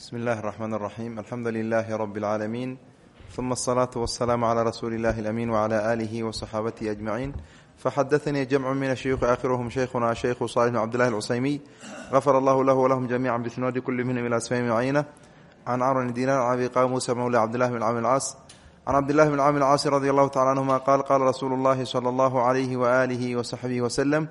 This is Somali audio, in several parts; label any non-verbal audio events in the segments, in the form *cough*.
bsmi اllahi الرحmn الرaxيm alxamdu لilaahi rb اlcaalamiin ثuma الصlaaةu والsلاam عlى rasuuli اllahi اlأmin وعlى آlihi وصxaabatihi أجmaciin faxadaثanii jamcu min الshuyuuخi aakhiruhm shaykhuna shaykhu صالح bn cbdillahi الcusaymiy غafar allahu lahu wlahum jamica bisnoodi kuli minhm ilى sfaymi cayna can camr dinar can abi qa musa mawla cabdillahi bn camr اlcaas can cabdillahi bn camr اlcaasi radi allahu tacala anhuma qaal qaala rasuulu اllahi slى اllahu عalayhi وآlihi وصaxbihi wslm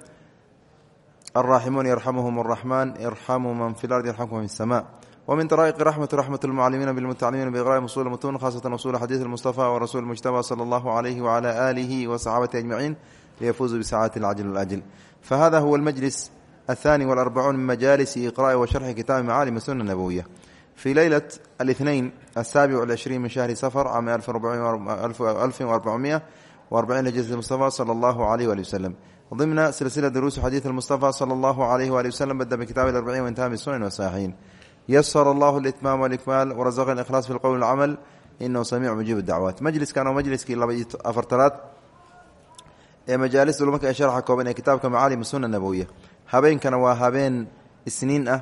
alraaximuun yarxamuhum الraxman irxamuu man fi اlardi yarxamkum fi الsma wmin raiqi raxmatu raxmat lmucalimiina bilmutacalimiina biqra'i usul mutun khasatan usul xadiid mustafa warasul mujtaba sala allahu alayhi wala alihi wasaxaabati ajmaciin liyafuuzuu bisacaati alcajl alajl fahada huwa almajlis athani walarbacuun min majalisi iqra'i wa sharxi kitaabi macaalim suna nabowiya fi leylat alithnain asaabic walcishriin min shahri safar cama alfin warbacumiya waarbaciin hijrat mustafa sala allahu alayh wali wasalam ضمن سلسلة دروس حديث المصطفى صلى الله عليه وآله وسلم بدأ بكتاب الأربعين وانتهى بالسنن والصحيحين ysr allah اitmaam wاlkmaal wrazaqna ikhlaas fi lqowl اlcamal inahu samiic mujiib dacwaat majliskan oo majliskii laba iyo afartanaad ee majaalista ulmarka ee sharxa kooban ee kitaabka macaalim suna nabowiya habeenkana waa habeen isniin ah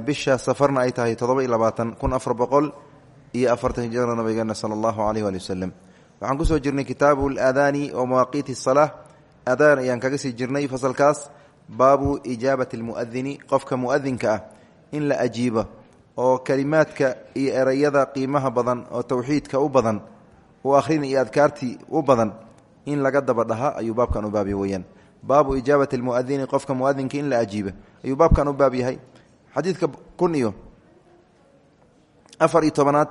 bisha safarna ay tahay todoba iyo labaatan kun afar boqol iyo afartan hijrada nabigeena sala allahu aleyh ali wasalam waxaan kusoo jirnay kitaabu اlaadaani wa mawaaqiiti الsalaa adaan ayaan kaga sii jirnay fasalkaas baabu ijaabati اlmuadini qofka muadinka ah in la ajiibo oo kalimaadka iyo ereyada qiimaha badan oo towxiidka u badan u akhrin iyo adkaartii u badan in laga daba dhaha ayuu baabkan u baabya weyaan baabu ijaabati lmuadini qofka muadinka in la ajiiba ayuu baabkan u baab yahay. Xadiidka kun iyo afar iyo tobanaad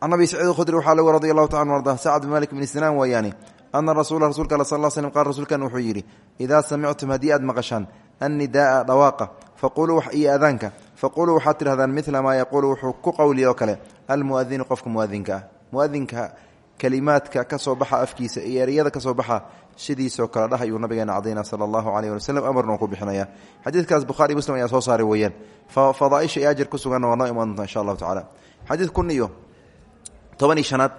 can saciid khudri waxaa lagu radi allahu taala arda sacd bin malik bn sinaan weeyaani ana rasuula rasulka al sal slm qaal rasuulkan wuxuu yidhi idaa samictum haddii aad maqashaan annidaaa dhawaaqa faquluu iyo adaanka faquluu waxaad tidhahdaan mila maa yaquulu wuxuu ku qowliya kale almuadinu qofka muadinka muadinka kelimaadka ka soo baxa afkiisa iyo ereyada ka baxa sidiisoo kale dhah ayuu nabigeena cadayna sala allahu aleyh wali amarna ku bixinaya xadiidkaas bukhaari muslim ayaa soo saaray weeyaan fadaaisha iyo ajir ku suganna waa noo imaan doonta insha allahu tacala xadiid kun iyo toban iyo shanaad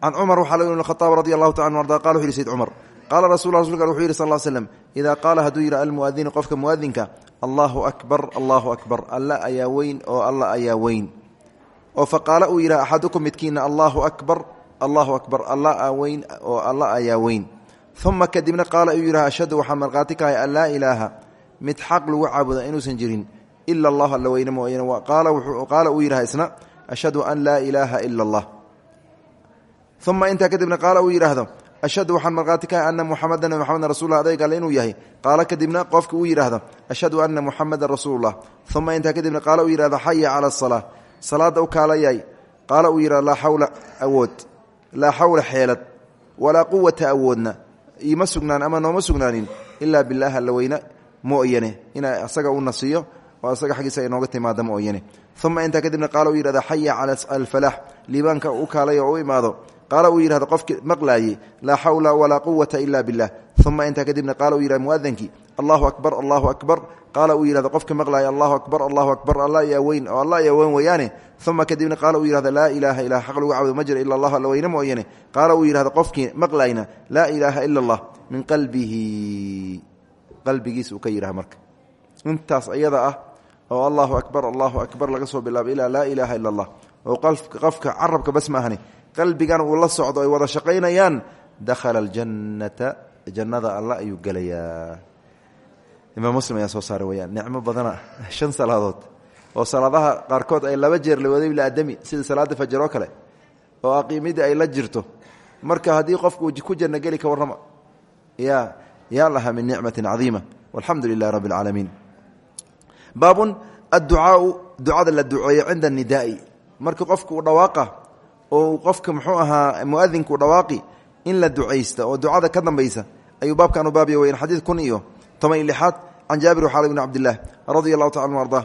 can cumar waxaa lagu ibn khaaab radi allahu taala arda qala wuxu yhi sayd cumar qaala rasul rasulka wuxuu yidhi sal slm idaa qaala hadduu yidhi almuadinu qofka muadinka allahu akbar allahu akbar. Alla ayaa weyn oo alla ayaa weyn. Oo faqaala uu yidhaha axadukum midkiina allahu akbar allahu akbar. Alla weyn oo alla ayaa weyn. Uma kadibna qaala uu yidhaha ashhadu waxaa markhaati kahay an laa ilaaha. Mid xaq lagu caabuda inuusan jirin ila allah alla weyne mooyane. Qaala uu yidhaha isna ashhadu an laa ilaaha ila allah. Uma intaa kadibna qaala uu yidhaahdo ashhadu waxaan markhaati kahay ana muxamadan nabi maxamedan rasulla adayg alle inuu yahay. Qaala kadibna qofki uu yidhaahdo ashhadu ana muxamadan rasuululah uma intaa kadibna qaala uu yidhahdo xaya cala asalaa salaada u kaalayay. Qaala uu yidhahdo laa xawla awood laa xawla xeelad walaa quwata awoodna. Ima sugnaan ama nooma sugnaanin ilaa bilaah alla weyne mooyane ina asaga u nasiyo oo asaga xaggiisa inooga timaada mooyane uma intaa kadibna qaala uu yidhahdo xaya cala alfalaax liibaanka u kaalay oo u imaado qaala uu yidhahdo qofki maqlaayey laa xawla walaa quwata ila bilah uma intaa kadibna qaala uu yidhahdo muadinkii allahu akbar allahu akbar. Qaala uu yidhahdo qofki maqlaaya allahu akbar allahu akbar alla ayaa weyn oo alla ayaa weyn weeyaane uma kadibna qaala uu yidhahdo laa ilaaha ilaa xaq lagu caabudo ma jira ila allah alla weyne mooyane qaala uu yidhahdo qofkii maqlayna laa ilaaha ila allah min qalbihi. Qalbigiis uu ka yidhaha marka. Intaas ayada ah oo allahu akbar allahu akbar laga soo bilaabo ilaa laa ilaaha ila allah qalbigan uu la socdo ay wada shaqaynayaan dakhala aljannata jannada alla ayuu gelayaa imaam muslim ayaa soo saaray weyaan nicmo badana *laughs* shan salaadood. Oo salaadaha qaarkood ay laba jeer lawada bilaadami sida salaada fajar oo kale oo aqiimidii ay la jirto. Marka haddii qofku ku janno geli ka warrama ya yaa laha min nicmatin cadiima walxamdu lilahi rabbi اlcaalamiin baabun adducaau ducada la duceeyo cinda anidaai marka oo qofka muxuu ahaa muadinku dhawaaqi in la ducaysta oo ducada ka dambaysa ayuu baabkan u baabya weyan xadiid kun iyo toban iyo lixaad can jaabir waxaal bn cabdillaah radia allahu taala arda.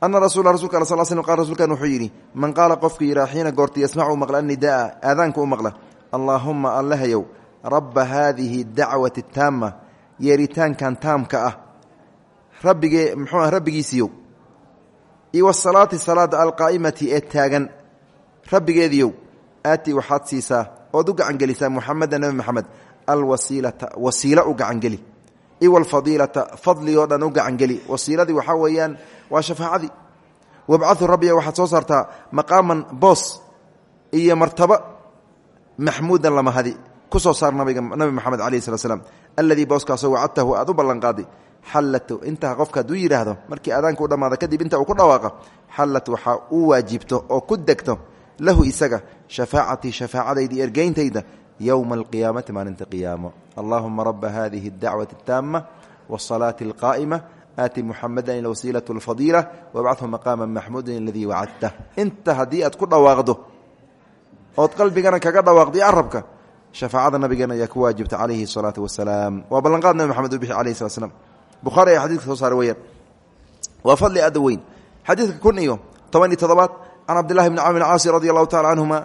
Ana rasul rasulka al sal slm qal rsulkan wuxuu yidhi man qaala qofka yihaa xiina goorta yasmacu maqla annidaaa aadaanka u maqla. Allaahuma allahayow rabba haadihi dacwati taama yeeritaankan taamka ah rabbigee muxuu ah iyo wasalaati salaada alqaa'imati ee rabbigeediiow aati waxaad siisaa ood u gacangelisaa muxameda nebi maxamed alwasiilata wasiilo u gacangeli. Iwalfadiilata fadli oo dhan u gacangeli. Wasiiladii waxaa weeyaan waa shafaacadii. Wabcau rabbiya waxaad soo saartaa maqaaman boos iyo martaba maxmuudan lamahadi ku soo saar nabiga nabi moxamed alayh slat slam alladii booskaasoo wacadtahu aad u ballanqaaday xallat intaa qofka hadduu yidhaahdo markii aadaanka u dhammaada kadib inta uu ku dhawaaqa xallat waxaa u waajibto oo ku degto lahu isaga shafaacatii shafaacadaydii ergeyntayda yowma alqiyaamati maalinta qiyaamo allahuma raba hadihi اdacwati اtaama wاsalaati اlqaa'ima aati muxamadan ilwasiilaة اlfadiila wabcahu maqaama maxmuudan aladii wacadta inta haddii aad ku dhawaaqdo ood qalbigana kaga dhawaaqday arabka shafaacada nabigeena ayaa ku waajibta calayhi الsalaatu wasalaam waa ballanqaad nabi maxamed u bixi alayh slat slam buhaari ayaa xadidka soo saaray weyaan waa fadli aada weyn xadiidka kun iyo toban iyo todobaad can cabdillahi bni camr caasi radi allahu tacala canhuma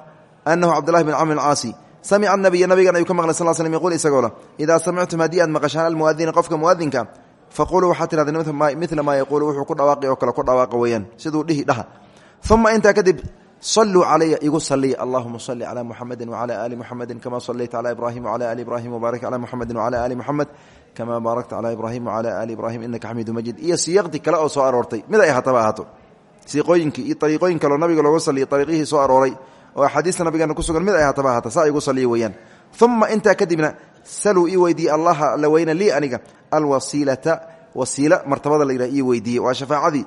anahu cabdillahi bn camr caasi samica anabiya nabigan ayuu ka maqlay sal slm yquul isagoo le idaa samictum haddii aad maqashaan almuadina qofka muadinka faquluu waxaad tirahdeen midla maa yaquulu wuxuu ku dhawaaqi oo kale ku dhawaaqa weeyaan siduu dhihi dhaha uma intaa kadib saluu calaya igu saliya allahuma sali cala muxamedi wcala ali muxamedi kama salayta cala ibrahim wcala ali ibrahim wbaarik cala muxamedi wcala ali muxamed kama baarakta cala ibrahim wcala ali ibrahim inaka xamiidu majid iyo siyaqdi kale oo soo aroortay mid ay ahaataba ahaato siiqooyinkii iyo ariiqooyin kaleo nabiga looga saliya ariiqihii soo arooray oo axaadiista nabigeena ku sugan mid ay ahaataba ahaata saa igu saliya weeyaan. Uma intaa kadibna saluu ii weydiiye allaha la weyna lii aniga alwasiilata wasiila martabada la yidhah ii weydiiye waa shafaacadii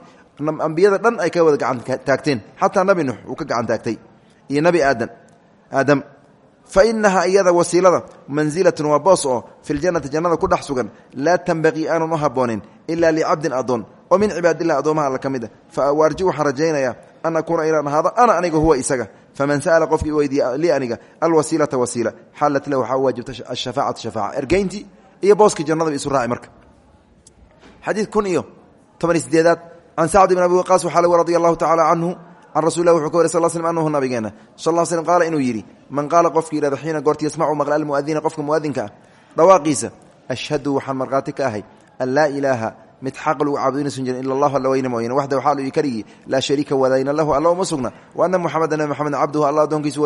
ambiyada dhan ay ka wada gacan taagteen. Xataa nabi nuux uu ka gacan taagtay. Iyo nabi aadan aadam fa inahaa iyada wasiilada manzilatun waa boos oo fi ljannati jannada ku dhex sugan laa tanbaqii aanun u habboonin ilaa licabdin adoon oo min cibaadilah addoomaha alla ka mid a fa waarji waxaan rajaynayaa an akuuna inaan ahaado ana aniga huwa isaga. Faman sa'ala qofkii weydiiya lii aniga alwasiilata wasiila. Xalat lahu waxaa waajibta ashafaacatu shafaaca. Ergeyntii iyo booskii jannadaba isu raaci marka. Xadiid kun iyo toban sideedaad can sacd bn abi waqaas waxaa lg radi allahu tacala canhu can rasul lah wuxuu ka wary sal slm anuhu nabigeena. Sal l slm qaala inuu yidhi man qaala qofki yidhahdo xiina goorti yasmacu maqla almuadina qofka muadinka ah dhawaaqiisa ashhadu waxaan markhaati ka ahay an laa ilaaha mid xaq lagu caabudo inaysan jirin ila allahu alla weyne mooyane waxda waxaa lu karigi laa wadayna lahu alla uma wa ana muxameda nabi moxamed cabduhu alla addoonkiisa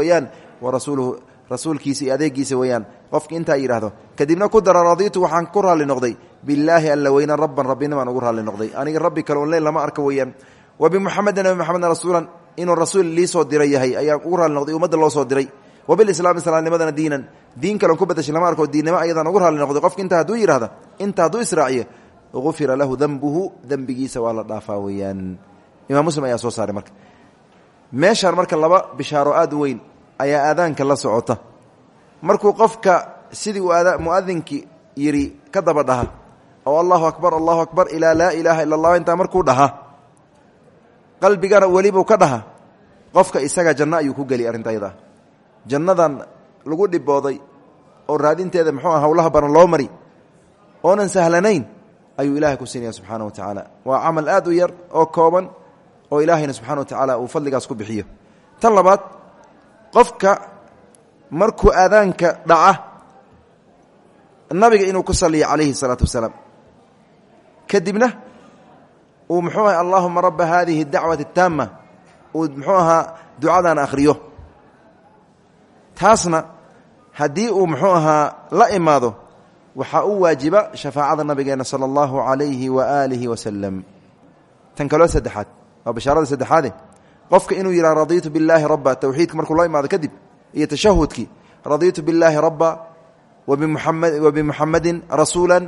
wa rasuuluhu rasuulkiisa iyo adeegiisa weeyaan qofki intaa yidhaahdo kadibna ku dara radiitu waxaan ku raalli noqday. Bilaahi alla weyne rabban rabbinimaan ugu raalli noqday. Aniga rabbi kale on leen lama arka weeyaan wa bimuxamedin nabi moxamedna rasuulan inuu rasuul lii soo diray yahay ayaan ugu raalli noqday ummadda loo soo diray. Wa bilislaami islaamnimadana diinan. Diin kaleon ku badashay lama arko diinnimo ayadaan ugu raalli noqday. Qofki intaa hadduu yidhahda inta hadduu israaciyo ufira lahu dembuhu dembigiisa waa la dhaafaa weyaan imaam muslim ayaa soo saaray marka. Meeshaan marka laba bishaaro aad weyn ayaa aadaanka la socota. Markuu qofka sidii muadinkii yidhi ka daba dhaha oo allahu akbar allahu akbar ilaa laa ilaaha ila allah intaa markuu dhaha qalbigana welibuu ka dhaha qofka isaga janno ayuu ku geli arrinta ayada jannadan lagu dhibooday oo raadinteeda muxuu ah hawlaha baran loo mari oonan sahlanayn ayuu ilahay ku siinaya subxaana wa tacaala. Waa camal aad u yar oo kooban oo ilaahayna subxana wa tacaala uu fadligaas ku bixiyo. Tan labaad qofka markuu aadaanka dhaca nabiga inuu ku saliyo calayhi salaatu wasalaam. Kadibna uu muxuu aha allahuma raba hadihi dacwati اtaama uu muxuu ahaa ducadan akhriyo. Taasna haddii uu muxuu ahaa la imaado waxaa u waajiba shafaacada nabigeena sala allahu calayhi waaalihi wasalam tan kaloo saddexaad waa bashaarada saddexaade. Qofka inuu yidhaha radiitu billaahi rabba towxiidka markuu loo imaado kadib iyo tashahudkii radiitu billaahi rabba wa bimuxamadin rasuula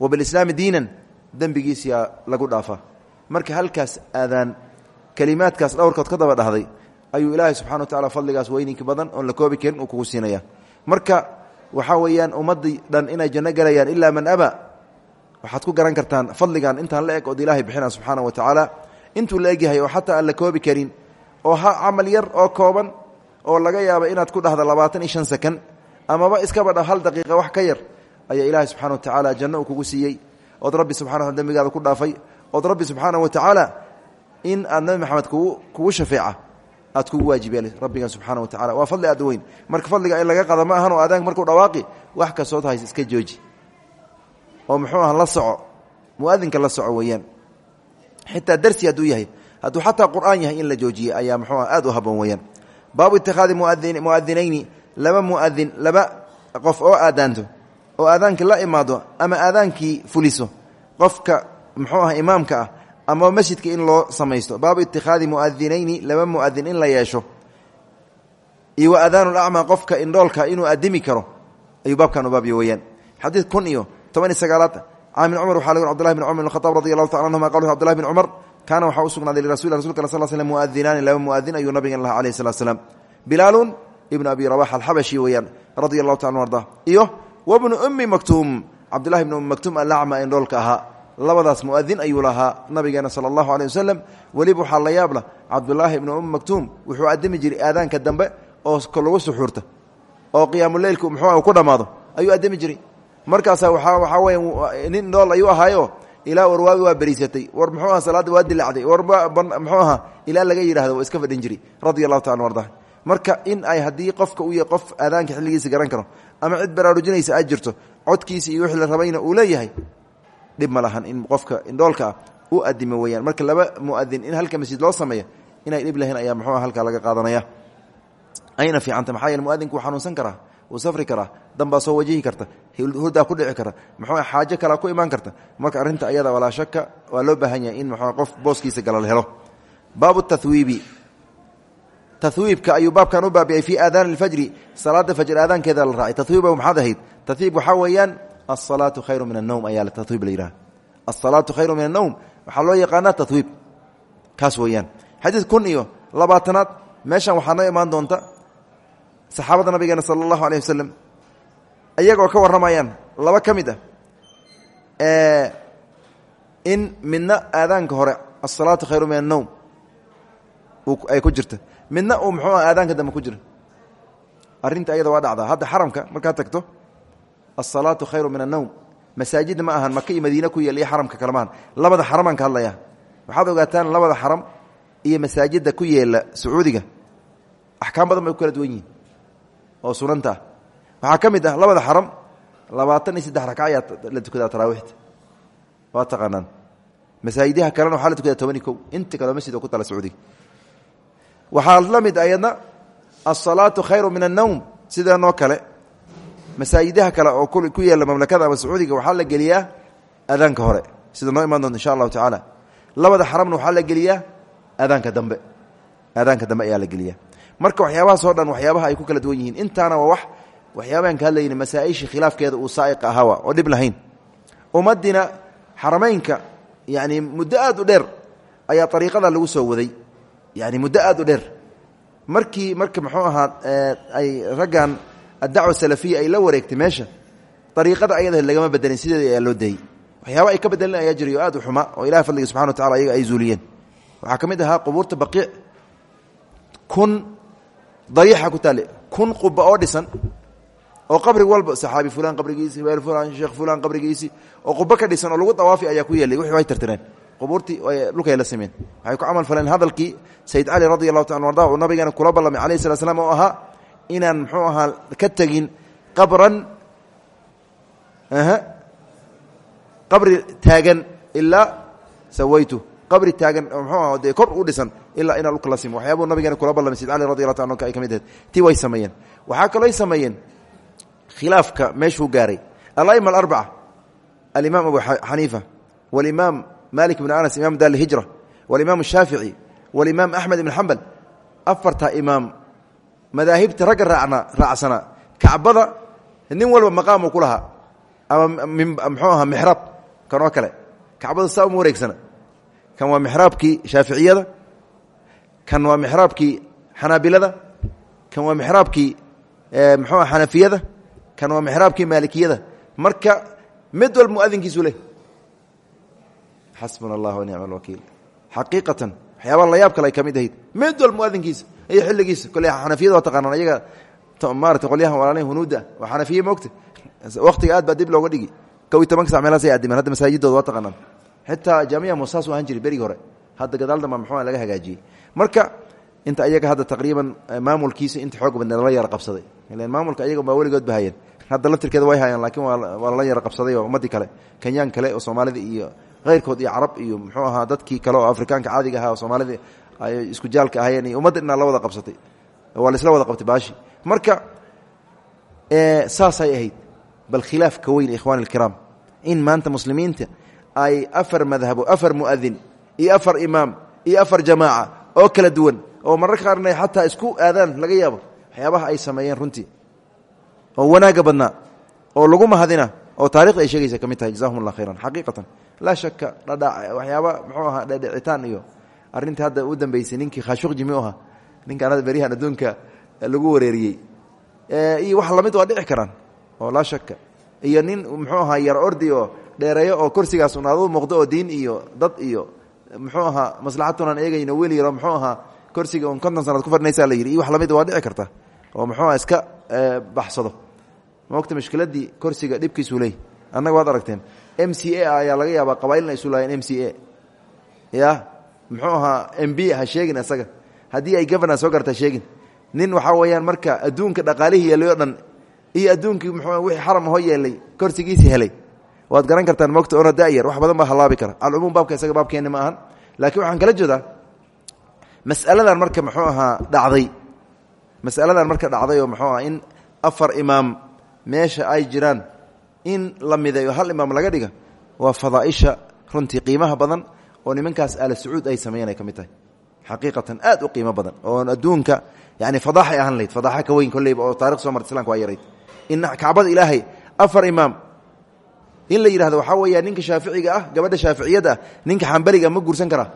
wa bilislaami diinan dembigiisiyaa lagu dhaafaa marka halkaas aadaan kelimaadkaas dhowrkood ka daba dhahday ayuu ilaahay subxana wa tacala fadligaas weyninka badan oon la koobi karin uu kugu siinaya marka waxaa weeyaan ummadii dhan inay janno gelayaan ilaa man aba. Waxaad ku garan kartaan fadligan intaan la eg ood ilaahay bixina subxaana wa tacaala. Intuu la egyahay oo xataa aan la koobi karin oo ha camal yar oo kooban oo laga yaaba inaad ku dhahda labaatan iyo shan sakan amaba iskaba dha hal daqiiqa wax ka yar ayaa ilaahay subxana wa tacaala janno uu kugu siiyey. Ood rabbi subxana wa dembigaada ku dhaafay. Ood rabbi subxaana wa tacaala in aad nabi maxamed kugu kugu shafeeca aad kugu waajibeel rabbigan subxaana wa tacala waa fadli aad weyn. Marka fadliga in laga qada ma ahan oo aadaanka markuu dhawaaqi wax kastood hays iska jooji. Oo muxuu ah la soco. Muadinka la soco weeyaan. Xitaa darsi hadduu yahay hadduu xataa qur'aan yahay in la joojiye ayaa muxuu ah aad u haboon weeyaan. Baabu itikhaadi muadinayni laba muadin laba qof oo aadaanto oo aadaankii la imaado ama aadaankii fuliso qofka muxuu ah imaamka ah ama masjidka in loo samaysto. Baabu itikhaadi muadinayni laba muadin in la yeesho. Iyo wa adaanu lacmaa qofka indhoolka inuu adimi karo. Ayuu baabkan u baabya weyaan xadiid kun iyo toban iyo sagaalaad. Can ibn cumar waxaa lg cbdullahi bn cumar bn khataab radi allahu taala anhuma qal cbdullahi bn cumar kaana waxaa u sugnaaday lirasul rasulka sal slm muadinaani laba muadin ayuu nabigan lahaa alayh salatu slam bilaalun ibnu abi rabax alxabashi weeyaan radia allahu taala arda. Iyo wabnu ummi maktuum cabdullahi bn ummi maktuum alacma indhoolka ahaa labadaas muadin ayuu lahaa nabigeena sala allahu aleh wasalam weliba waxaa la yaabla cabdulaahi ibnu ummi maktuum wuxuu adimi jiray aadaanka dambe oo lagu suxuurta oo qiyaamuleylku muxuu ku dhammaado. Ayuu adimi jiray. Markaasaa waa waxaa weya nin indhool ayuu ahaayo ilaa warwaabi waa beriisatay. War muxuu aha salaadda waa dilacday war muxuu ahaa ilaa laga yidhahdo waa iska fadhin jiray allahu taala arda marka in ay haddii qofka u yahay qof aadaanka xilligiisa garan karo ama cid baraarujinaysa aad jirto codkiisa iyo wixii la rabayna uu leeyahay dhib ma lahan in qofka indhoolka ah u adimo weyaan marka laba muadin in halka masjid loo sameeya inay dhib lahayn ayaa muxuu halkaa laga qaadanaya. Ayna fiicanta maxaa yeele muadinku wuu xanuunsan karaa wuu safri karaa danbaa soo wajihi karta hurdaa ku dhici kara muxuu xaajo kalea ku imaan karta. Marka arrinta ayada walaa shaka waa loo baahan yahay in muxuu qof booskiisa gala la helo. Baabu tathwiibi. Tawiibka ayuu baabkan u baabiyay fii aadaani اfajri salaada fajr aadaankeeda la raacay. Tawiib maxaad ahayd? Tawiib waxaa weeyaan asalaatu khayru min anowm ayaa tawiib la yidhaha asalaatu khayru min anowm waxaa loo yaqaanaa tawiib kaas weeyaan. Xadiid kun iyo labaatanaad meeshan waxaa noo imaan doonta saxaabada nabigeena sala allahu aleyh wasalam iyagoo ka warramayaan laba ka mid ah in midna aadaanka hore asalaatu khayru min anowm ay ku jirta. Midna uu muxuu aadaanka dambe ku jira. Arrinta ayada waa dhacdaa. Hadda xaramka markaad tagto asalaatu khayru min annowm masaajidda ma ahan maka iyo madiine ku yeel iyo xaramka kale maahan labada xaramaan ka hadlaya waxaad ogaataan labada xaram iyo masaajidda ku yeela sacuudiga. Axkaam badan bay ku kala duwan yihiin oo sunanta ah. Waxaa ka mid ah labada xaram labaatan iyo saddex ragca ayaa la tukadaa taraawiixta waa taqaanaan. Masaajidaha kalena waxaa la tukadaa toban iyo kow. Inta kaleo masjid oo ku tala sacuudiga. Waxaa la mid ayadna asalaatu khayru min annowm sidanoo kale masaajidaha kale oo ku yeela mamlakada ama sacuudiga waxaa la geliyaa aadaanka hore. Sida noo imaan doonta insha allahu tacaala. Labada xaramna waxaa la geliyaa aadaanka dambe. Aadaanka dambe ayaa la geliyaa. Marka waxyaabahaas oo dhan waxyaabaha ay ku kala duwan yihiin intaana waa wax waxyaabahan ka hadlayna masaaishii khilaafkeeda uu saaiq ahawa oo dhib lahayn. Ummadina xarameynka yani muddo u dheer ayaa ariiqada lagu soo waday. Yani muddo u dheer. Markii marka muxuu ahaa ay raggan addacwa salafiya ay la wareegtay meesha. Ariiqada ayada lagama bedelin sideeda ayaa loo dayey waxyaaba ay ka bedelin ayaa jiray oo aad u xuma oo ilahi fadliga subxana wa tacala ayaga ay zuuliyeen. Waxaa ka mid ahaa qubuurta baqiic. Kun dariixa ku taale kun quba oo dhisan oo qabri walba saxaabi fulan qabrigiisi weel fulan sheekh fulan qabrigiisi oo quba ka dhisan oo lagu dawaafi ayaa ku yeelay. Wixii way tirtireen qubuurtii dhulkay la sameen. Waxay ku camal faleen hadalkii sayid cali radi allahu taala arda uu nabigeena inaan muxuu ahaa ka tegin qabran qabri taagan ilaa sawaytu. Qabri taagan mxuu aha dee kor u dhisan ilaa inaan dhulka la simo waxyaabuu nabigeena kula ballamay sayid cali radi allahu anka ay ka mid ahayd. Tii way sameeyeen. Waxaa kalooy sameeyeen khilaafka meeshuu gaaray. Alaima alarbaca alimaam abu xaniifa walimaam malik bn anas imam dar hijra walimaam shaafici walimaam axmed ibn xambal afarta imaam madaahibta ragga raacsanaa kacbada nin walba maqaamu ku lahaa. Ama mxuu aha mixraab kanoo kale. Kacbada saa uma wareegsana. Kan waa mixraabkii shaaficiyada kan waa mixraabkii xanaabilada kan waa mixraabkii mxuu aha xanafiyada kan waa mixraabkii maalikiyada. Marka mid walba muadinkiisu leh. Xasbuna allah wanicma alwakiil xaqiiqatan waxyaabaha layaab kale ay ka mid ahayd. Mid walba muadinkiisa iyo xilligiisa kole xanafiyada waa taqaanaan ayaga maarata qolyaha walaalay hunuudda waa xanafiye moogta waktiga aad baa dib looga dhigi. Kow iyo tobanka sac meelaas ay adimeen hadda masaajidooda waa taqaanaan. Xitaa jaamiya musaas u ahaan jiray hore. Hadda gadaal damba muxuu laga hagaajiyey. Marka inta ayaga hadda taqriiban maamulkiisa inta xoog badne lala yara qabsaday. Ilan maamulka ayaga baa weligood ba hayeen. Hadda laftirkeeda way hayaan laakiin waa lala yara qabsaday oo ummaddii kale kenyaan kale oo soomaalida iyo keyrkood iyo carab iyo muxuu ahaa dadkii kale oo afrikaanka caadiga ahaa oo soomaalida ay isku jaalka ahayeen iyo la wada qabsatay. Waa laisla wada qabtay baashi. Marka saasay ahayd. Bal khilaaf ka weyn ikhwani alkiraam in maanta muslimiinta ay afar madhabo afar muadin iyo afar imaam iyo afar jamaaca oo kala duwan oo mararka qaarna xataa isku aadaan laga yaabo waxyaabaha ay sameeyeen runtii. Oo wanaaga badnaa oo lagu mahadina oo taarikhda ay sheegaysa ka tahay jazahum khayran. Xaqiiqatan laa shaka dhadhac waxyaaba muxuu ahaa dhedhicitaan iyo arrintii hadda u dambeysay ninkii khashuqji mi u ahaa ninkaan beryahan adduunka lagu wareeriyey. Iyo wax la mid waa dhici karaan oo laa shaka iyo nin muxuu ahaa yar ordi oo dheereeyo oo kursigaas un aadu muuqdo oo diin iyo dad iyo muxuu ahaa maslaxadtunaan eegayno wiil yaro muxuu ahaa kursiga un konton sanad ku fadhinaysaa la yidhi. Iyo wax la mid waa dhici karta oo muxuu aha iska baxsado. Maogta mushkiladii kursiga dhibkiisuu leey? Annaga waad aragteen m ayaa laga yaabaa qabailna isu laayeen m c muxuu ahaa m b ha sheegin isaga haddii ay governor soo garta sheegin. Nin waxaa weeyaan marka adduunka dhaqaalihii yeelay o dhan iyo adduunkii mxuu wixii xaram hoo yeelay korsigiisii helay. Waad garan kartaan mogta ona dayar wax badan baa halaabi kara. Alcumuum baabka isaga baabkeenni ma ahan. Laakiin waxaan kala jeedaa masaladan marka muxuu ahaa dhacday. Masaladan marka dhacday oo muxuu aha in afar imaam meesha ay jiraan in la mideeyo hal imaam laga dhiga waa fadaaisha runtii qiimaha badan oo nimankaas aala sacuud ay sameeyeen ay ka mid tahay. Xaqiiqatan aad u qiimo badan oo adduunka yani fadaaxay ahaan lahayd fadaaxa ka weyn kolleyba oo taarikh soo marta islamka waa yarayd in kacbada ilaahay afar imaam. In la yidhahdo waxaa weeya ninka shaaficiga ah gabadha shaaficiyadda ah ninka xambaliga ma guursan karaa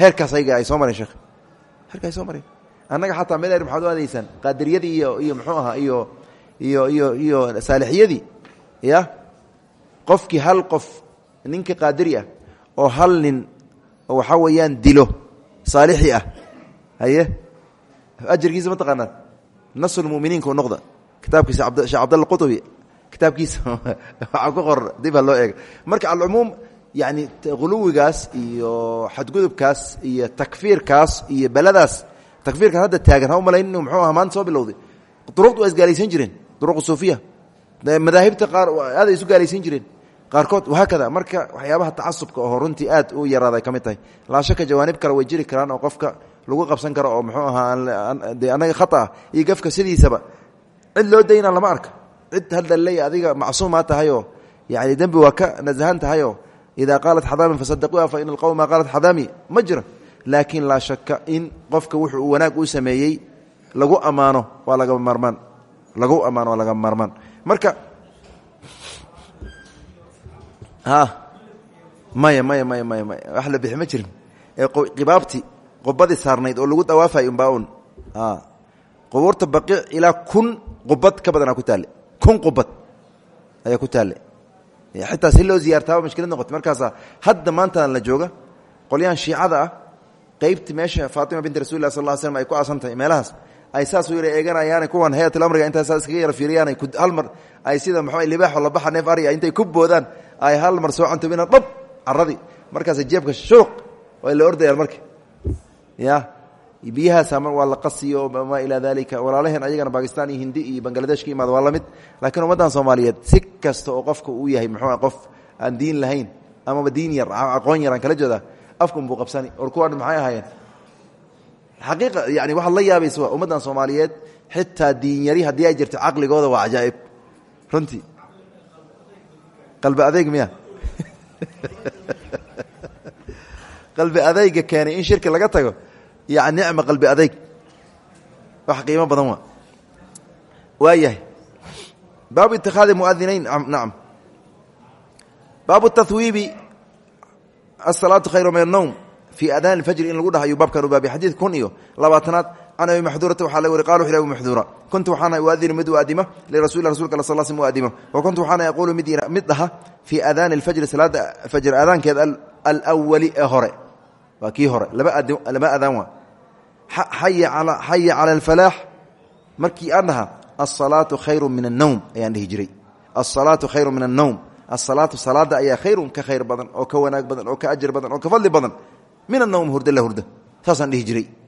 heerkaas ayga ay soo mareen sheekh heerka ay soo mareen. Annaga xataa meel maxaad u aadaysaan qaadiriyadii iyo iyo muxuu ahaa iyo iyo iyo iyo saalixiyadii ya? Qofkii hal qof ninka qaadiri ah oo hal nin oo waxaa weeyaan dilo saalixi ah haye? Ajarkiisa ma taqaanaan. Nasrulmuminiinka u noqda. Kitaabkiisa sheekh cabdalla qutubi. Kitaabkiisa *laughs* waxaa ku qor dib ha loo eega marka alcumuum yani huluwigaas iyo xadgudubkaas iyo takfiirkaas iyo beladaas takfiirkan hadda taagan ha u malayn inu muxuu aha maanta soo bilowday? Duruqdu waa isgaalaysan jireen duruq suufiya. Madaahibta qaar aaday isu gaalaysan jireen qaarkood wahaakada marka waxyaabaha tacasubka oo runtii aad u yaraaday ka mid tahay laa shaka jawaanib kale way jiri karaan oo qofka lagu qabsan karo oo muxuu ahaa de annaga khaaa iyo gafka sidiisaba. Cid loo dayna lama arka. Cid hadda leey adiga macsuumaa tahayoo yani dembi waa ka nasahan tahayoo idaa qaalat xadaami fasadaquuha fa ina alqowma qaalat xadaami ma jira. Laakiin laa shaka in qofka wuxuu uu wanaag u sameeyey lagu ammaano waa lagama maarmaan lagu ammaano waa lagama maarmaan marka maya maya maya maya maya. Wax la bixi ma jirin. Ee qibaabtii qubadii saarnayd oo lagu dawaafay umbaa un qubuurta baqiic ilaa kun qubad ka badanaa ku taalle kun qubad ayaa ku taalle xitaa si loo ziyaartaaba mashkilad noqotay. Markaasaa hadda maantaan la jooga qolyahan shiicada ah qeybti meesha faatima binti rasul lah sal ll slm ay ku aasantahay meelahaas ay saas u yara eeganayaana kuwan hayatlamriga intaa saas iskaga yara fiiriyaan hal mar ay sida maxaa libaaxo labaxa neef ariga intay ku boodaan ay hal mar soo cantobina dhab caradii markaas jeebka shuruq way la ordayaan marka. Ya biyahaas waa la qasiyo maa ilaa dalika walaalaheen ayagana bakistan iyo hindi iyo bangladesh ka imaado waa la mid laakiin ummaddan soomaaliyeed si kasta oo qofka uu yahay muxuu qof aan diin lahayn amaba diin yar aqoon yar aan kala jeedaa afkun buu qabsani. Or kuwaan maxay ahaayeen? Xaqiiqa yani waxaad la yaabaysa waa ummaddan soomaaliyeed xitaa diin yari haddii ay jirto caqligooda waa cajaa'ib. Runtii qalbi adeyg miya? Qalbi adeyga keenay in shirki laga tago yani nicma qalbi adeyg wax qiimo badan waa. Waa yahay. Baabu itikaadi muadinayn nacam. Baabu tahwiibi asalaatu khayru min annowm fii adaan fajri in lagu dhahayo baabkan u baabi. Xadiid kun iyo labaatanaad can abi maxduurata waxaa la wari qala wuxu abi maxduura kuntu waxaana uadinu mid u adimo lirasuli rasulka al sal sl u adimo wa kuntu waxaana yaquulu mid dhaha fii aadaani alfajri salaada fajr aadaankeed alwali ee hore waa kii hore laba adaan waa xaya cala alfalaax markii aan dhaha asalaatu khayru min annowm ayaan dhihi jiray asalaatu khayru min annowm asalaatu salaada ayaa khayrun ka khayr badan oo ka wanaag badan oo ka ajar badan oo ka fadli badan min annowm hurda la hurda saasaan dhihi jiray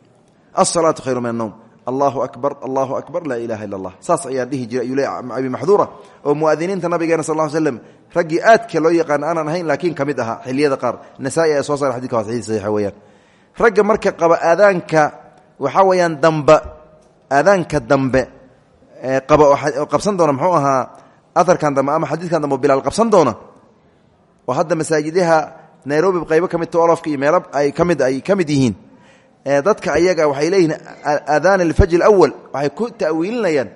asalaatu khayru min annowm allahu akbar allahu akbar laa ilaha illa allah saas ayaan dhihi jiray ayuu le abi maxduura oo muadiniinta nabigeena sal slm raggii aadka loo yaqaan aanan ahayn laakiin ka mid ahaa xiliyada qaar. Nasaa-i ee soo saara xadidka waa saxiix saxiixa weeyaan. Ragga marka qaba aadaanka waxaa weeyaan dambe aadaanka dambe qaba oo qabsan doona muxuu ahaa aharkan dambe ama xadiidkan dambe bilaal qabsan doona oo hadda masaajidaha nairobi qaybo ka mid tolofka iyo meelo ay ka mid ay ka mid yihiin dadka ayaga waxay leeyihiin aadaan alfajr awal waxay ku tawiilinayaan.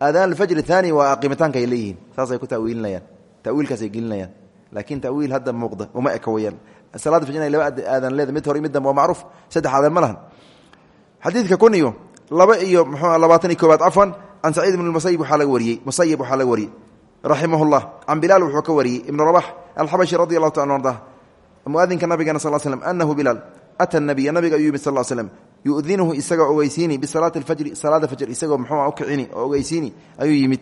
Aadaan alfajr aani waa aqimitaanka ay leeyihiin saasay ku tawiilinayaan tawiilkaasay gelinayaan. Laakiin tawiil hadda muuqda uma eka weyaan salaada fajr inay laba aadan leeda mid hore mid dambe waa macruuf saddex aadan ma lahan. Xadiidka kun iyo laba iyo muxuu labaatan iyo koobaad cafwan can saciid ibn musayib waxaa laga wariyey musayib waxaa laga wariyey raximah llah can bilaal wuxuu ka wariyey ibnu rabax alxabashi radi allahu taala arda muadinka nabigeena sal slm anahu bilaal ata nabiya nabiga ayuu yimid sal slm yudinuhu isagoo ogeysiini bisalaati alfajri salaada fajr isagoo muxuu ukicini oo ogeysiini ayuu yimid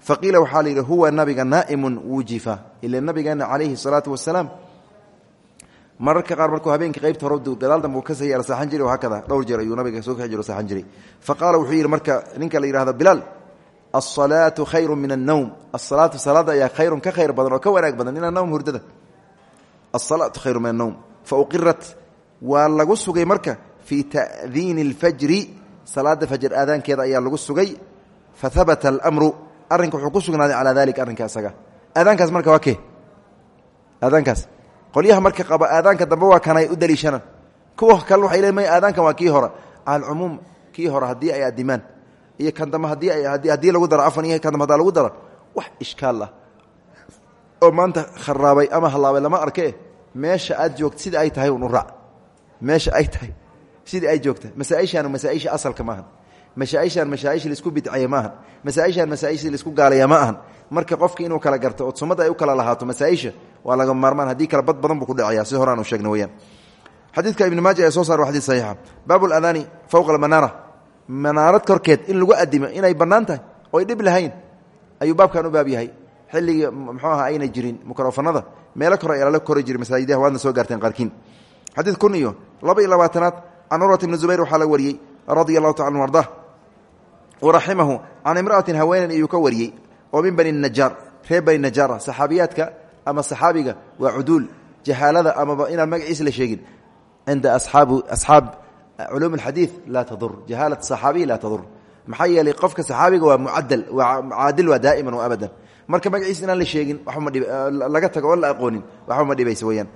faqiila waxaa la yidhi huwa nabiga naa'imun wujifa ila nabigeena calayhi salaatu wasalaam mararka qaar markuu habeenka qaybta hore gadaal dambe uu ka sayara saaxan jiray hakada dhowr jeer ayuu nabiga soo kaxi jiro saaxan jiray fa qaala wuxuu yidhi marka ninka la yidhahdo bilaal alsalaatu khayru min annowm asalaatu salaada ayaa khayrun ka khayr badan oo ka wanaag badan min annowm hurdada asalaatu khayru min annowm fa uqirat waa lagu sugay marka fii ta'diini alfajri salaada fajr aadaankeeda ayaa lagu sugay fa habata almru arrinka wuxuu ku sugnaaday calaa dalika arrinka isaga. Aadaankaas marka waa kee? Aadaankaas. Qolyaha marka qaba aadaanka dambe waa kanay u daliishanaan kuwa kale waxay le may aadaankan waa kii hore. Alcumuum kii hore haddii ay adimaan iyo kan dambe haddii haddii lagu daro afan iyo kan dambe hadaa lagu daro wax ishkaal ah. Oo maanta kharaabay ama hallaabay lama arke. Meesha aad joogta sida ay tahay un meesha ay tahay. Sidii ay joogta masaaishaanu masaaisha asalka maahan masaaishaan masaaisha la isku bidcaya maahan masaaishaan masaaisha la isku gaalaya ma ahan. Marka qofka inuu kala garto oo sumada ay u kala lahaato masaaisha waa laga maarmaan. Haddii kale bad badan buu ku dhacaya si horaan u sheegna weyaan xadiidka ibni maaja ee soo saar waa xadid saxiixa. Baabu ladaani fowqa almanaara manaarad korkeed in lagu adimo inay bannaan tahay oo ay dhib lahayn ayuu baabkan u baab yahay. Xilligii muxuu aha ayna jirin mikrofanada meelo kore ayaa lala kori jiray masaajidaha waadna soo gaarteen qaarkiin xadiid kun iyo laba iyo labaatanaad can urwat ibni zubayr waxaa la wariyey radia allahu taala anu ardah waraximahu can imra'atin haweenan iyuu ka wariyey oo min bani najaar reer bani najaara saxaabiyaadka ama saxaabiga waa cuduul jahaalada amaba inaan magaciisa la sheegin cinda aaaab asxaab culuum alxadiid laa tadur jahaalat saxaabiyi laa tadur maxaa yeelay qofka saxaabiga waa mucadal waa caadil waa daa'iman wa abadan marka magaciisa inaan la sheegin laga tago oon la aqoonin waxba ma dhibaysa weyaan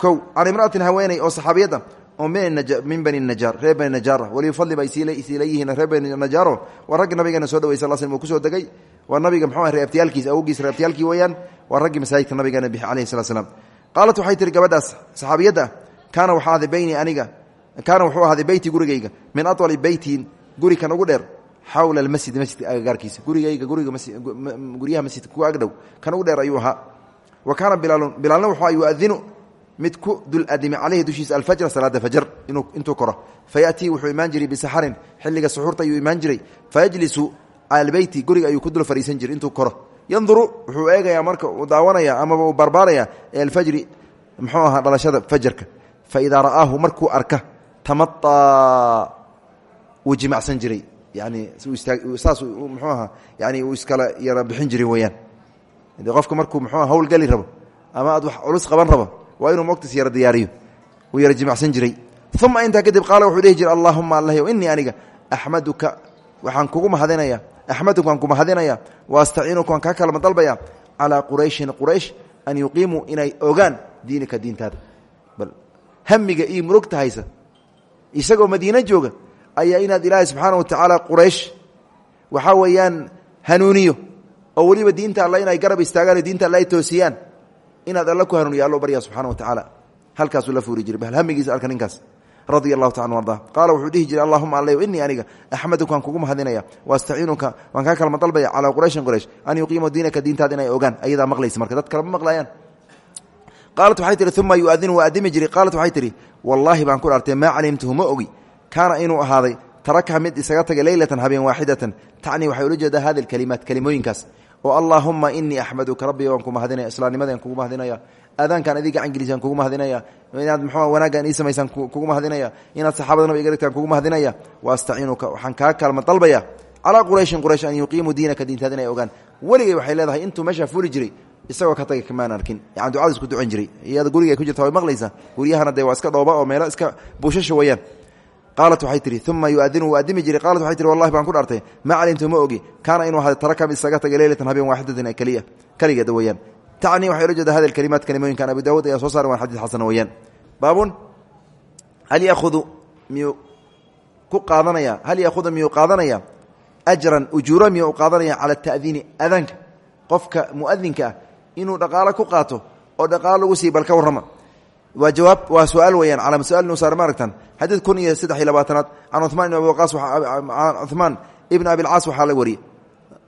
kow can imra'atin haweeney oo saxaabiyadda oo min bani najaar reer bani najaara weliba fadli bay siila yihiin reer bani najaaro waa ragga nabigeena soo dhaway sal slm uu ku soo degay. Waa nabiga mxuu reabtiyaalkiis awgiis reabtiyaalkii weeyaan waa raggii masaajidka nabigeena bixi alayhi salat slam qaalat waxay tihi gabadhaas saxaabiyadda ah kaana waxaa ahday beyni aniga kaana wuxuu ahaaday beyti gurigayga min aطwali beytin guri kan ugu dheer xawla almasjid masjidka agagaarkiisa gurigayga guriga guryaha masjidka ku agdhow kan ugu dheer ayuu wuxuu mid ku dul adimi caleyhi dushiisa alfajra salaada fajr intuu koro. Fayatii wuxuu imaan jiray bisaxarin. Xilliga suxuurta ayuu imaan jiray. Fayajlisu albeyti guriga ayuu ku dul fariisan jiray intuu koro. Yanduru wuxuu eegayaa marka uu daawanaya amaba uu barbaaraya ee alfajri muxuu ahaa dhalashada fajarka fa idaa ra'aahu markuu arka tamaaa wuu jimacsan jiray. Yani saas muxuu ahaa yani uu iskala yara bixin jiray weyaan qofka markuu muxuu hawl geli rabo ama aad wax culus qaban rabo waa inuu mogtis yara diyaariyo. Uu yara jimacsan jiray. Uma intaa kadib qaala wuxuu dhihi jiray allahuma allahy inii aniga axmaduka waxaan kugu mahadinaya axmaduka waan ku mahadinaya wa astaciinuka waan kaa kalma dalbaya calaa qurayshin quraysh an yuqiimuu inay ogaan diinika diintaada. Bal hamiga iyo murugta haysa isagoo madiine jooga ayaa inaad ilaahay subxaana wa tacaala quraysh waxaa weeyaan hanuuniyo oo weliba diinta alla inay garab istaagaan diinta alla ay toosiyaan inaad alla ku hanuuniyo allo barya subxana wa tacaala. Halkaasuu la fuuri jiray. Bal hamigiisa arka ninkaas. Radia allahu taala arda. Qaala wuxuu dhihi jiray allahuma alla inii aniga axmaduka waan kugu mahadinaya waastaciinuka waan kaa kalma dalbaya calaa qurayshin quraysh an yuqiimu diinaka diintaada inay ogaan. Ayadaa maqlaysa marka dad kale ma maqlayaan. Qaalat waxay tihi uma yuadinu waa adimi jiray qaalat waxay tihi wallaahi baan ku dhaartay maa calimtuhu ma ogi. Kaana inuu ahaaday tarakaha mid isaga tagay leylatan habeen waaxidatan tacnii waxay ula jeedaa hada alkalimaat kelimooyinkaas oo allaahuma inii axmaduka rabbi waan ku mahadinaya islaamnimadaan kugu mahadinaya aadaankaan idii gacan gelisaan kugu mahadinaya inaad mxuu wanaaggaan ii samaysaan kugu mahadinaya inaad saxaabada nabiga iga dhigtaan kugu mahadinaya wa astaciinuka waxaan kaa kaalma dalbaya calaa qurayshin quraysh an yuqiimuu diinaka diintaada inay ogaan. Weligay waxay leedahay intuu meeshaa fuuli jiray isagoo ka tagay kamaan arkin. Yani ducada isku ducan jiray. Iyada guriga ay ku jirta way maqlaysaa. Guryahana dee waa dhooba oo meelo iska buushasha weyaan qaalat waxay tihi uma yuadinu adimi jiray. Qaalat waxay tihi wallahi baan ku dhaartay. Maa calimtu ma ogi. Kaana inuu ahaada taraka mid isaga tagay habeen waaxidatin keliya keligeeda weyaan tacni waxay ula jeeda hada kalimaat kalimooyinkan abu daawud ayaa soo saaran waan xadis xasan weeyaan. Baabun hal yahudu miyuu ku qaadanaya hal yahudu miyuu qaadanaya ajran ujuura miyuu qaadanaya cala ta'diini adaanka qofka muadinka ah inuu dhaqaalo ku qaato oo dhaqaalo lagu sii bal ka waa jawaab waa su'aal weyaan calaa su'aal nusaar ma aragtan xadiid kun iyo saddex iyo labaatanaad can cumaan ibn abi waqaas cumaan ibn abi lcaas waxaa la wariyey.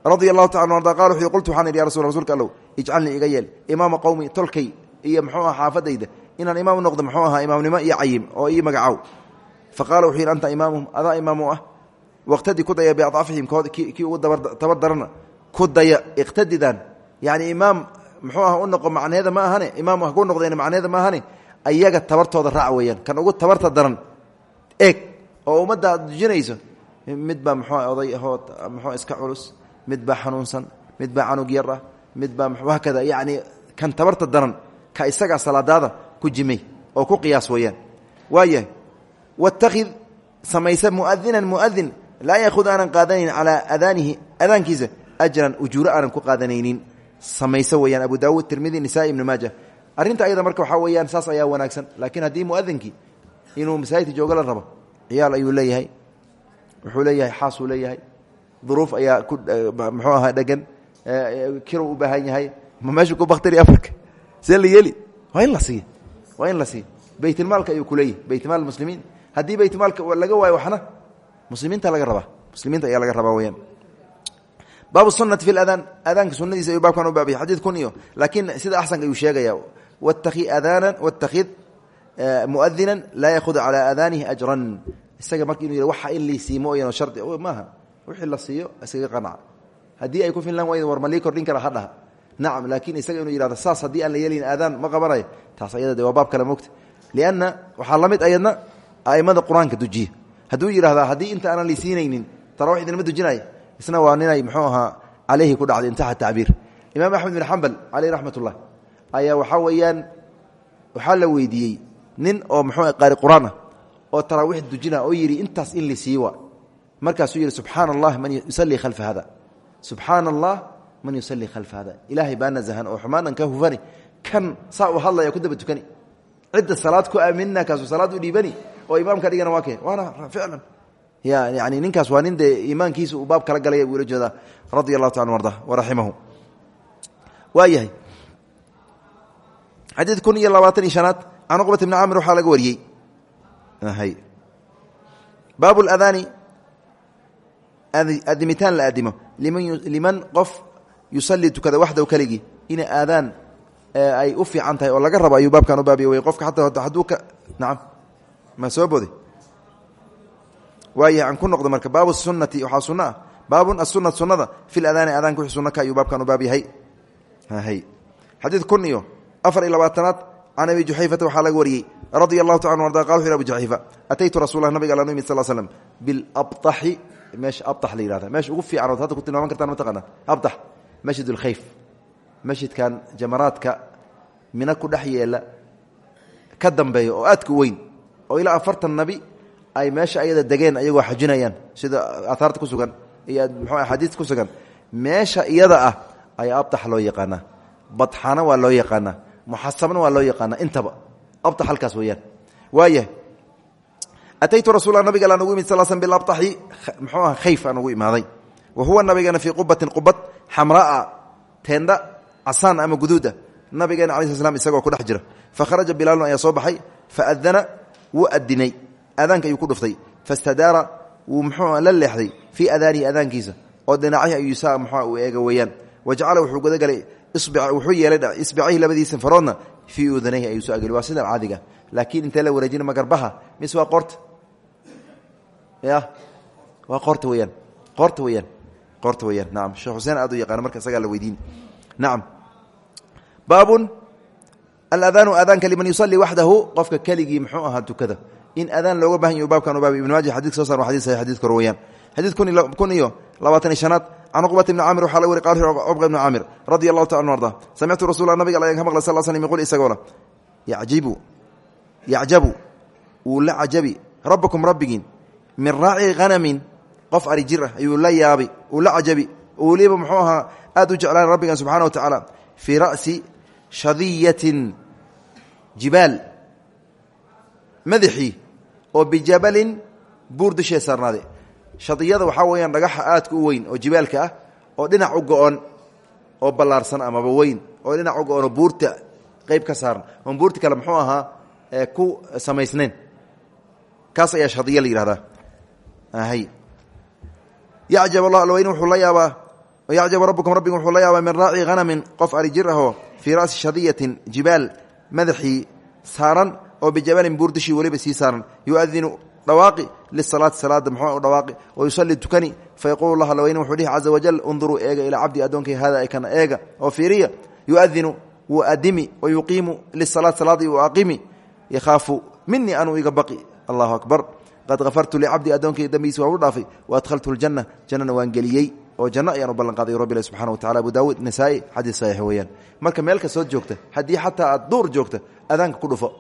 Radia allahu taala arda qal wuxuu qultu waxaan idhi ya rasul rsulka allow ijcalnii iga yeel. Imaama qowmi tolkay iyo muxuu aha xaafadayda inaan imaam u noqdo muxuu ahaa imaamnimo iyo cayim oo ii magacaw. Fa qaala wuxuu yidhi anta imaamuhum adaa imaam u ah? Waqtadi ku daya biadcafihim kii ugu tabar darana ku daya iqtadidan yani imaam muxuu ah u noqo macneeda ma ahane? Imaam ha ku noqdeen macneeda ma ahane ayaga tabartooda raac weeyaan. Kan ugu tabarta daran eeg oo ummadda aad dujinayso mid baa muxuu oday ahoo muxuu iska culus mid baa xanuunsan mid baa canug yar ah mid baa hakada yacni kan tabarta daran ka isagaa salaadaada ku jimay oo ku qiyaas weeyaan. Waayahay watakid samaysa muadinan muadin laa yakhud aanan qaadanayn calaa adaanihi adaankiisa ajran ujuuro aanan ku qaadanaynin. Samayso weyaan abu daawuud tirmidi nisaa ibnu maaja arrinta ayada marka waxaa weeyaan saas ayaa wanaagsan. Laakiin haddii muadinkii inuu masaajidka joogo la rabo ciyaal ayuu leeyahay wuxuu leeyahay xaasuu leeyahay duruuf ayaa ku muxuu ahaa dhegan kirow u baahan yahay ma meeshu ku baktari afarka? See la yeeli? Waa in la siiya waa in la siiya baytulmaalka ayuu kuleeyahy baytmaal muslimiin. Haddii baytmaalka laga waayo waxna muslimiinta laga rabaa. Muslimiinta ayaa laga rabaa weyaan baabu sunati fi adaan. Adaanka sunadiisa ayuu baabkan u baabaya xadiid kun iyo laakiin sida axsanka ayuu sheegaya wاtakhid muadinan laa yakhud calaa adaanihi ajran isaga marka inu yih waxa in liisii mooyano shardi maaha wixii la siiyo iskaga qanca haddii ay ku fillaan wayd war ma lii kordhin kara ha dhaha nacam laakiin isaga inuu yihahdo saas haddii aan la yeelin aadaan ma qabanayo taas ayada de waa baab kale mogta lianna waxaa la mid ayadna a'immada qur'aanka dujiya hadduu yidhahdaa haddii inta aanan liisiinaynin tarawix idinma dujinaya isna waa ninay muxuu ahaa caleyhi ku dhacday intaxa tacbiir imaam axmed bin xambal caleyh raxmat ullah ayaa waxaa weeyaan waxaa la weydiiyey nin oo muxuu qaari qur'aan ah oo taraawiix dujina oo yidhi intaas in li siiwa markaasuu yidhi subxaana allah man yusalii khalfa hada subxaana allah man yusalii khalfa hada ilaahay baa nazahan oo xumaanan ka hufani. Kan saa u hadlaya ku daba tukani cidda salaad ku aaminina kaasuu salaad u dhiibani. Oo imaamka dhigana waa keen waana ficlan. Ya yani ninkaas waa nin dee iimaankiisa uu baab kala galaya buu ula jeedaa radia allahu taala arda waraximahu waa xadiid kun iyo labaatan iyo shanaad can cuqbat bni camir waxaa laga wariyey. Baab اadaani adimitaan la adimo liman qof yusalii tukada waxdaw keligii. Ina aadaan ay u fiican tahay oo laga rabo ayuu baabkan u baabiya wey qofka ataa hadduu ka naam. Ma soo boday waaya aan ku noqdo marka baabu sunati waxaa sunno ah. Baabun asuna sunada fi ladaani adaanka wixii sunno ka ayuu baabkan u baab yahay xadiid kun iyo afar iyo labaatanaad can abi juxayfata waxaa laga wariyey radi allahu ta an arda qal u abu juxayfa ataytu rasulla nabig alla numid sal slm bilabaxi meesha abax la yihahda meesha ugu fiican ood hadda ku tilmaaman kartaan ma taqaana abdax masjid ulkhayf masjidkan jamaraadka mina ku dhex yeela ka dambeeya oo aadka u weyn oo ilaa afartan nabi ay meesha ayada degeen ayagoo xajinayaan sida aataarta ku sugan iyo mxu axaadiista ku sugan. Meesha iyada ah muxasabna waa loo yaqaanaa intaba. Abطax halkaas weeyaan. Waaya ataytu rasuula nabiga aan ugu imid sal sl bilabaxi mxuu aha khayf aan ugu imaaday. Wa huwa nabigana fii qubatin qubad xamraa teendha casaan ama guduuda. Nabigeena ala sl slam isagoo ku dhex jira. Fakharaja bilaalun ayaa soo baxay faadana wuu adinay aadaanka ayuu ku dhuftay. Fastadaara wuu mxuu la leexday fii adaanihi wuxuu yeelay isbicayhi labadiisa faroodna fii udanayhi ayuu soo ageli waa sidan caadiga. Laakiin intee la wareejina magarbaha mise waa qorta ya waa qorta weyaan qorta weyaan qorta weyaan naam sheekh xuseen aad u yaqaano marka isagaa la weydiin. Nacam baabun aladaanu aadaanka liman yusalii waxdahu qofka keligii muxuu ahaa tukada. In adaan looga baahan yahy baabkan baab ibn maaja xadidka soo sar wa xadis saxix xadidka hore weyaan xadiid kun iyo labaatan iyo shanaad can cuqbat ibni camir waxaa la wari qaal cubqa ibni caamir radia allahu taala anu arda samictu rasuula nabiga al ka maqlay sal slm yqul isagoona yajibu yacjabu wuu la cajabi rabbakum rabbigiin min raaci hanamin qof ari jir ah ayuu la yaabi uu la cajabi weliba muxuu ahaa aad u jeclaan rabbigan subxana wa tacaala fii ra'si shadiyatin jibaal madaxii oo bijabalin buur dushee saarnaaday shadiyada waxaa weeyaan dhagaxa aadka u weyn oo jibaalka ah oo dhinac u go-on oo ballaarsan amaba weyn oo dhinac u go-on oo buurta qeyb ka saaran. Oon buurta kale muxuu ahaa ku samaysnayn. Kaas ayaa shadiya la yihahdaa yacjab allah alweyne wuxuu la yaabaa yacjabu rabbukum rabbigu wuxuu la yaabaa min raaci hanamin qof ari jir ahoo fii shadiyatin jibaal madaxii saaran oo bijabalin buur dushii weliba sii saaran. Yuadinu dhawaaqi lisalaati salaada muxuu dhawaaqi wa yusalli tukani fayaquulu llah alweyne wuxuu dhihi caza wajal unduruu eega ilaa cabdi addoonkay hada ay kana eega oo fiiriya yuadinu wuu adimi wa yuqiimu lisalaati salaadii u aqimi yakhaafu minii anuu iga baqi. Allahu akbar. Qad kafartu licabdi addoonkay dambigiisi waan u dhaafay wa adhaltu ljanna jannana waan geliyey oo janno ayaan u ballan qaaday rabbi subxana wa tacala abu daawuud nasaa-i xadiis saxiix weeyaan. Marka meel kastood joogta haddii xataa aad duur joogta adaanka ku dhufo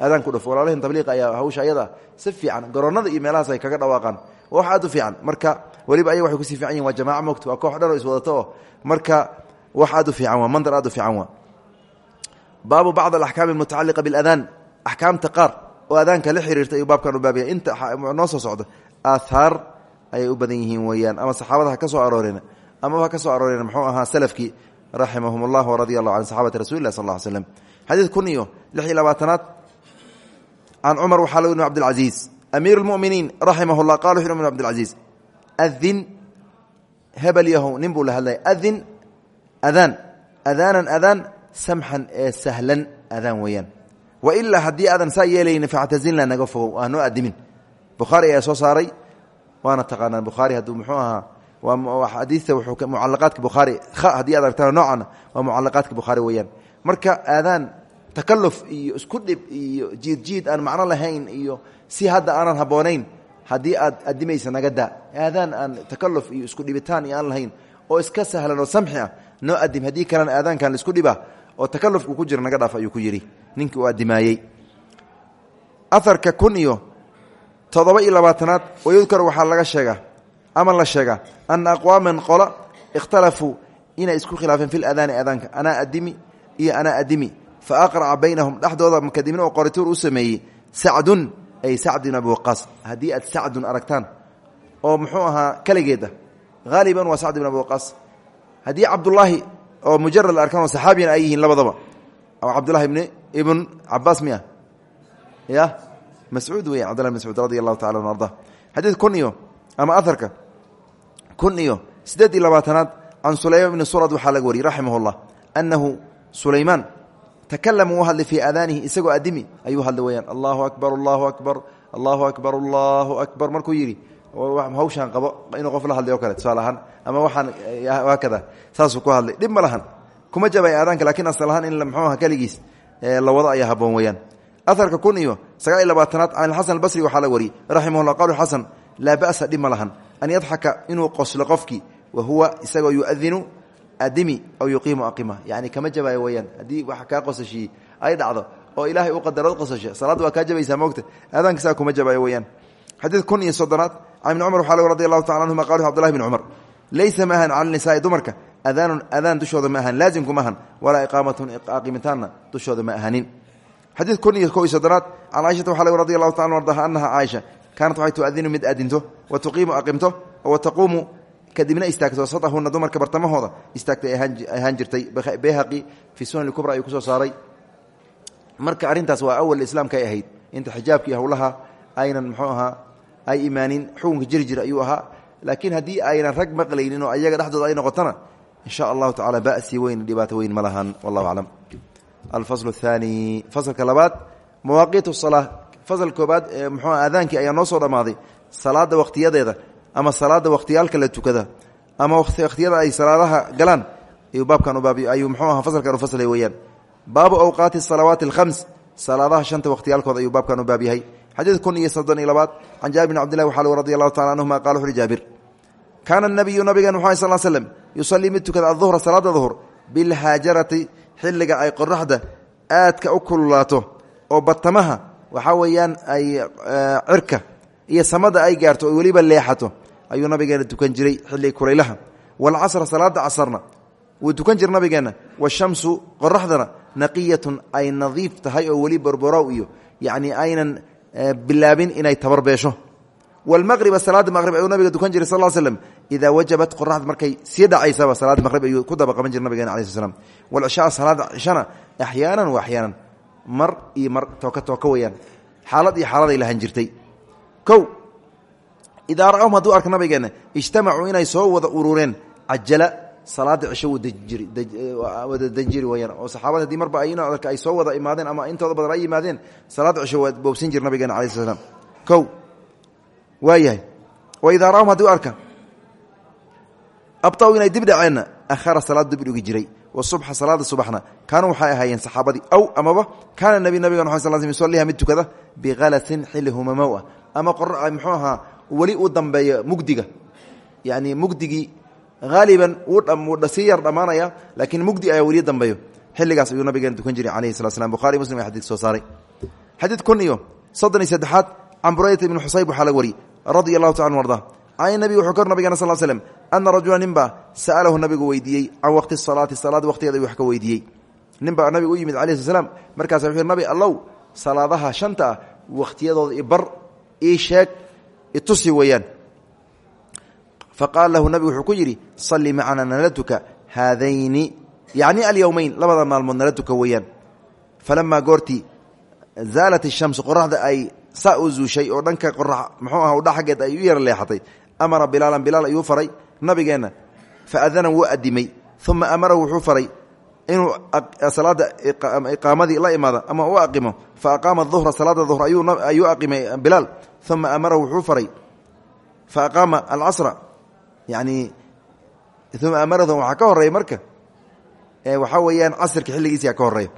adaan ku dhufo walaalahin tabliiqa ayaa hawsha ayada si fiican garoonnada iyo meelahaas ay kaga dhawaaqaan. Wax aad u fiican. Marka weliba ayaga waxay ku sii fiican yihiin waa jamaca mogta waa koox dhan oo iswadato. Oo marka wax aad u fiican waa mandar aad u fiican waa. Baabu bacd alaxkaami almutacaliqa biاladaan axkaamta qaar oo adaanka la xiriirta ayuu baabkan u baabaya inta noo soo socda aathaar ayay u badan yihiin weeyaan. Ama saxaabada ha ka soo arooreen. Amaba ka soo arooreen muxuu ahaa salafkii raximahum اllah waradia allahu can saxaabati rasuli lah sal ll slam xadiid kun iyo lix iyo labaatanaad can cumar waxaa lg bn abdilcaziiz amiir اlmuminiin raximah llah qala wuxu bn abdilcaziiz adin hebel yahow nin buu la hadlaya adin adaan adaanan adaan samxan ee sahlan adaan weeyaan wailaa haddii aadan saa yeelayni factazilna naga fogow aan noo adimin bukhaari ayaa soo saaray waana taqaanaan bukhaari hadduu muxuu ahaa waa xadiista mucalaqaadka bukhaari haddii aad aragtaan noocana waa mucalaqaadka bukhaari weeyaan marka aadaan takaluf iyo isku dhib iyo jiid jiid aan macno lahayn iyo si hadda aanan habboonayn haddii aad adimaysa naga daa aadaan aan takaluf iyo isku dhibitaan iyo aan lahayn oo iska sahlan oo samxi ah noo adim haddii kalena aadaankan la isku dhiba oo takalufku ku jira naga dhaaf ayuu ku yidhi. Ninkii uu adimaayey aharka kun iyo toddoba iyo labaatanaad wayudkar waxaa laga sheegaa ama la sheegaa ana aqwaaman qola ikhtalafuu inay isku khilaafeen fi ladaani aadaanka. Anaa adimi iyo anaa adimi fa aqraca baynahum dhexdooda makadibna oo qorituur u sameeyey sacdun ay sacd bin abi waqaas haddii aad sacdun aragtaan oo muxuu ahaa keligeeda haaliban waa sacd bin abi waqaas haddii cabdulaahi oo mujarad la arkaan oo saxaabiyana ay yihiin labadaba oo cabdullahi ibn ibn cabaas miya ya mascuud weya cbdullah mascuud radi allahu tacala an arda xadiid kun iyo ama aharka kun iyo siddeed iyo labaatanaad can sulaymaan bni surad waxaa laga wariyey raximah llah annahu sulaymaan takalama uu hadlay fii aadaanihi isagoo adimi ayuu hadlay weyaan allahu akbar allahu akbar allahu akbar allahu akbar. Markuu yidhi hawshaan qabo inuu qof la hadlay o kale tusaale ahaan ama waxaan haakada saasuu ku hadlay dhib ma lahan. Kuma jabay aadaanka lakiin asal ahaan in mxuu aha keligiis la wado ayaa haboon weyaan aharka kun iyo sagaal iyo labaatanaad can xasan albasri waxaa la wariyey raximah llah qalu xasan laa ba'sa dhib ma inuu qoslo qofkii wa huwa adimi aw yuqiimu aqima yani kama jabaayo weyaan haddii wax kaa qosashiyey ay dhacdo oo ilaahay u qadaro qosasho salaadda waa kaa jabaysaa moogta aadaanka saa kuma jabaayo weyaan xadiid kun iyo soddonaad can ibni cumar waxaa lg radi allahu tacala anhuma qalu abdullahi bn cumar laysa ma ahan cala nisaai dumarka. Adaanun adaan dushooda ma ahan. Laazimku ma ahan. Walaa iqaamatun aqimitaanna dushooda ma ahanin. Xadiid kun iyo ko iyo soddonaad can caaishata waxa lg radi allahu taala ardaha anaha caaisha kaanat waxay tuadinu mid adinto wa tuqiimu aqimto wa taquumu kadibna istaagto sadahuna dumarka bartamahooda istaagtay ahaan jirtay. Bayhaqi fii sunan kubra ayuu ku soo saaray. Marka arrintaas waa awal islaamka ay ahayd. Inta xijaabkii howlaha aynan muxuu ay imaanin xukunka jiri jir ayuu ahaa. Laakiin haddii aynan rag maqlaynin ayaga dhexdooda ay noqotona in sha allahu tacala weyn dhibaato weyn ma wallahu aclam. Alfasl اthaani faslka labaad mawaaqiit salaa fasl koobaad ee muxuu aadaankii ayaa noo soo dhammaaday salaada wakhtiyadeeda ama salaada wakhtiyaalka la tukada ama wakhtiyada ay salaadaha galaan ayuu baabkan ayuu mxuu aha faslkan u faslay weeyaan. Baabu awqaati salawaati alkhams salaadaha shanta wakhtiyaalkooda ayuu baabkan u baab yahay xadiid kun iyo soddon iyo labaad can jaabir bn cabdillahi waxaa lg radi allahu tacala anhuma qala wuxuuhi jaabir kaana nabiyu nabigan wuxu sal slm yusalii mid tukada aduhra salaada duhur bilhaajarati xilliga ay qoraxda aadka u kululaato oo batamaha waxaa weeyaan ay cirka iyo samada ay gaarto oo weliba leexato ayuu nabigeena tukan jiray xilliga kulaylaha. Walcasra salaada casarna wuu tukan jira nabigeenna washamsu qoraxdana naqiyatun ay nadiif tahay oo weli borborow iyo yacni aynan bilaabin inay tabarbeesho wlmaqriba salaada maqrib ayuu nabiga tukan jiray sal slm idaa wajabat qoraxda markay sii dhacaysaba salaada maqrib ayuu ku daba qaban jira nabigeena alai sl walcishaa salaada cishana axyaanan wa axyaanan mar iyo mar tooka tooka weyaan xaalad iyo xaaladay lahan jirtay kow idaa ra'ahum hadduu arka nabigeena ijtamacuu inay soo wada urureen cajala salaada cisho wada danjiri weyaan oo saxaabada haddii marba ay arka ay soo wada imaadeen ama intooda badan ay yimaadeen salaada cisho waa boobsin jir nabigeena alai sl slam kow waayahay waidaa raahum hadduu arka abtau inay dib dhaceenna ahara salaad dib dhigi jiray wasubxa salaada subaxna kaanuu waxay ahaayeen saxaabadii aw amaba kaana nebi nabiga sal yusalliha mid tukada bikhalasin xilli humamow ah ama qor muxuu ahaa weli uu dambeeyo mugdiga. Yani mugdigii haaliban wuu sii yar dhammaanaya laakiin mugdi ayaa weli dambeeyo. Xilligaas ayuu nabigeena tukan jiray alayhi slat slam buhari muslim aa xadid soo saaray. Xadiid kun iyo soddon iyo saddexaad can buraydat ibni xusayb waxaa laga wariyey radia allahu taala arda. Can nabi wuxuu kor nabigana sal slm ana rajula ninbaa sa'alahu nabigu weydiiyey can waqti salaati salaada waqtigeeda ayuu wax ka weydiiyey. Ninbaa nabigu u yimid alayh sl slam markaasa wuxuu nabi allow salaadaha shanta ah wakhtiyadooda ibar ii sheeg itusi weeyaan. Faqaala lahu nabigu wuxuu ku yidhi salli macana nala tuka haadayni. Yacni alyowmeyn labada maalmood nala tuka weeyaan. Falamaa goortii zaalat ishamsu qoraxda ay saa u zuushay oo dhanka qorax muxuu aha udha xaggeed ay u yara leexatay. Amara bilaalan bilaal ayuu faray nabigeenna fa adana wuu adimay uma amarahu wuxuu faray inuu salaada iqaamadii la imaado ama u aqimo? Fa aqaama duhra salaada duhr ayuu aqimay bilaal uma amarahu wuxuu faray fa aqaama alcasra yani uma amarahu waxaa ka horreeya marka waxaa weeyaan casrka xilligiisia ka horreeya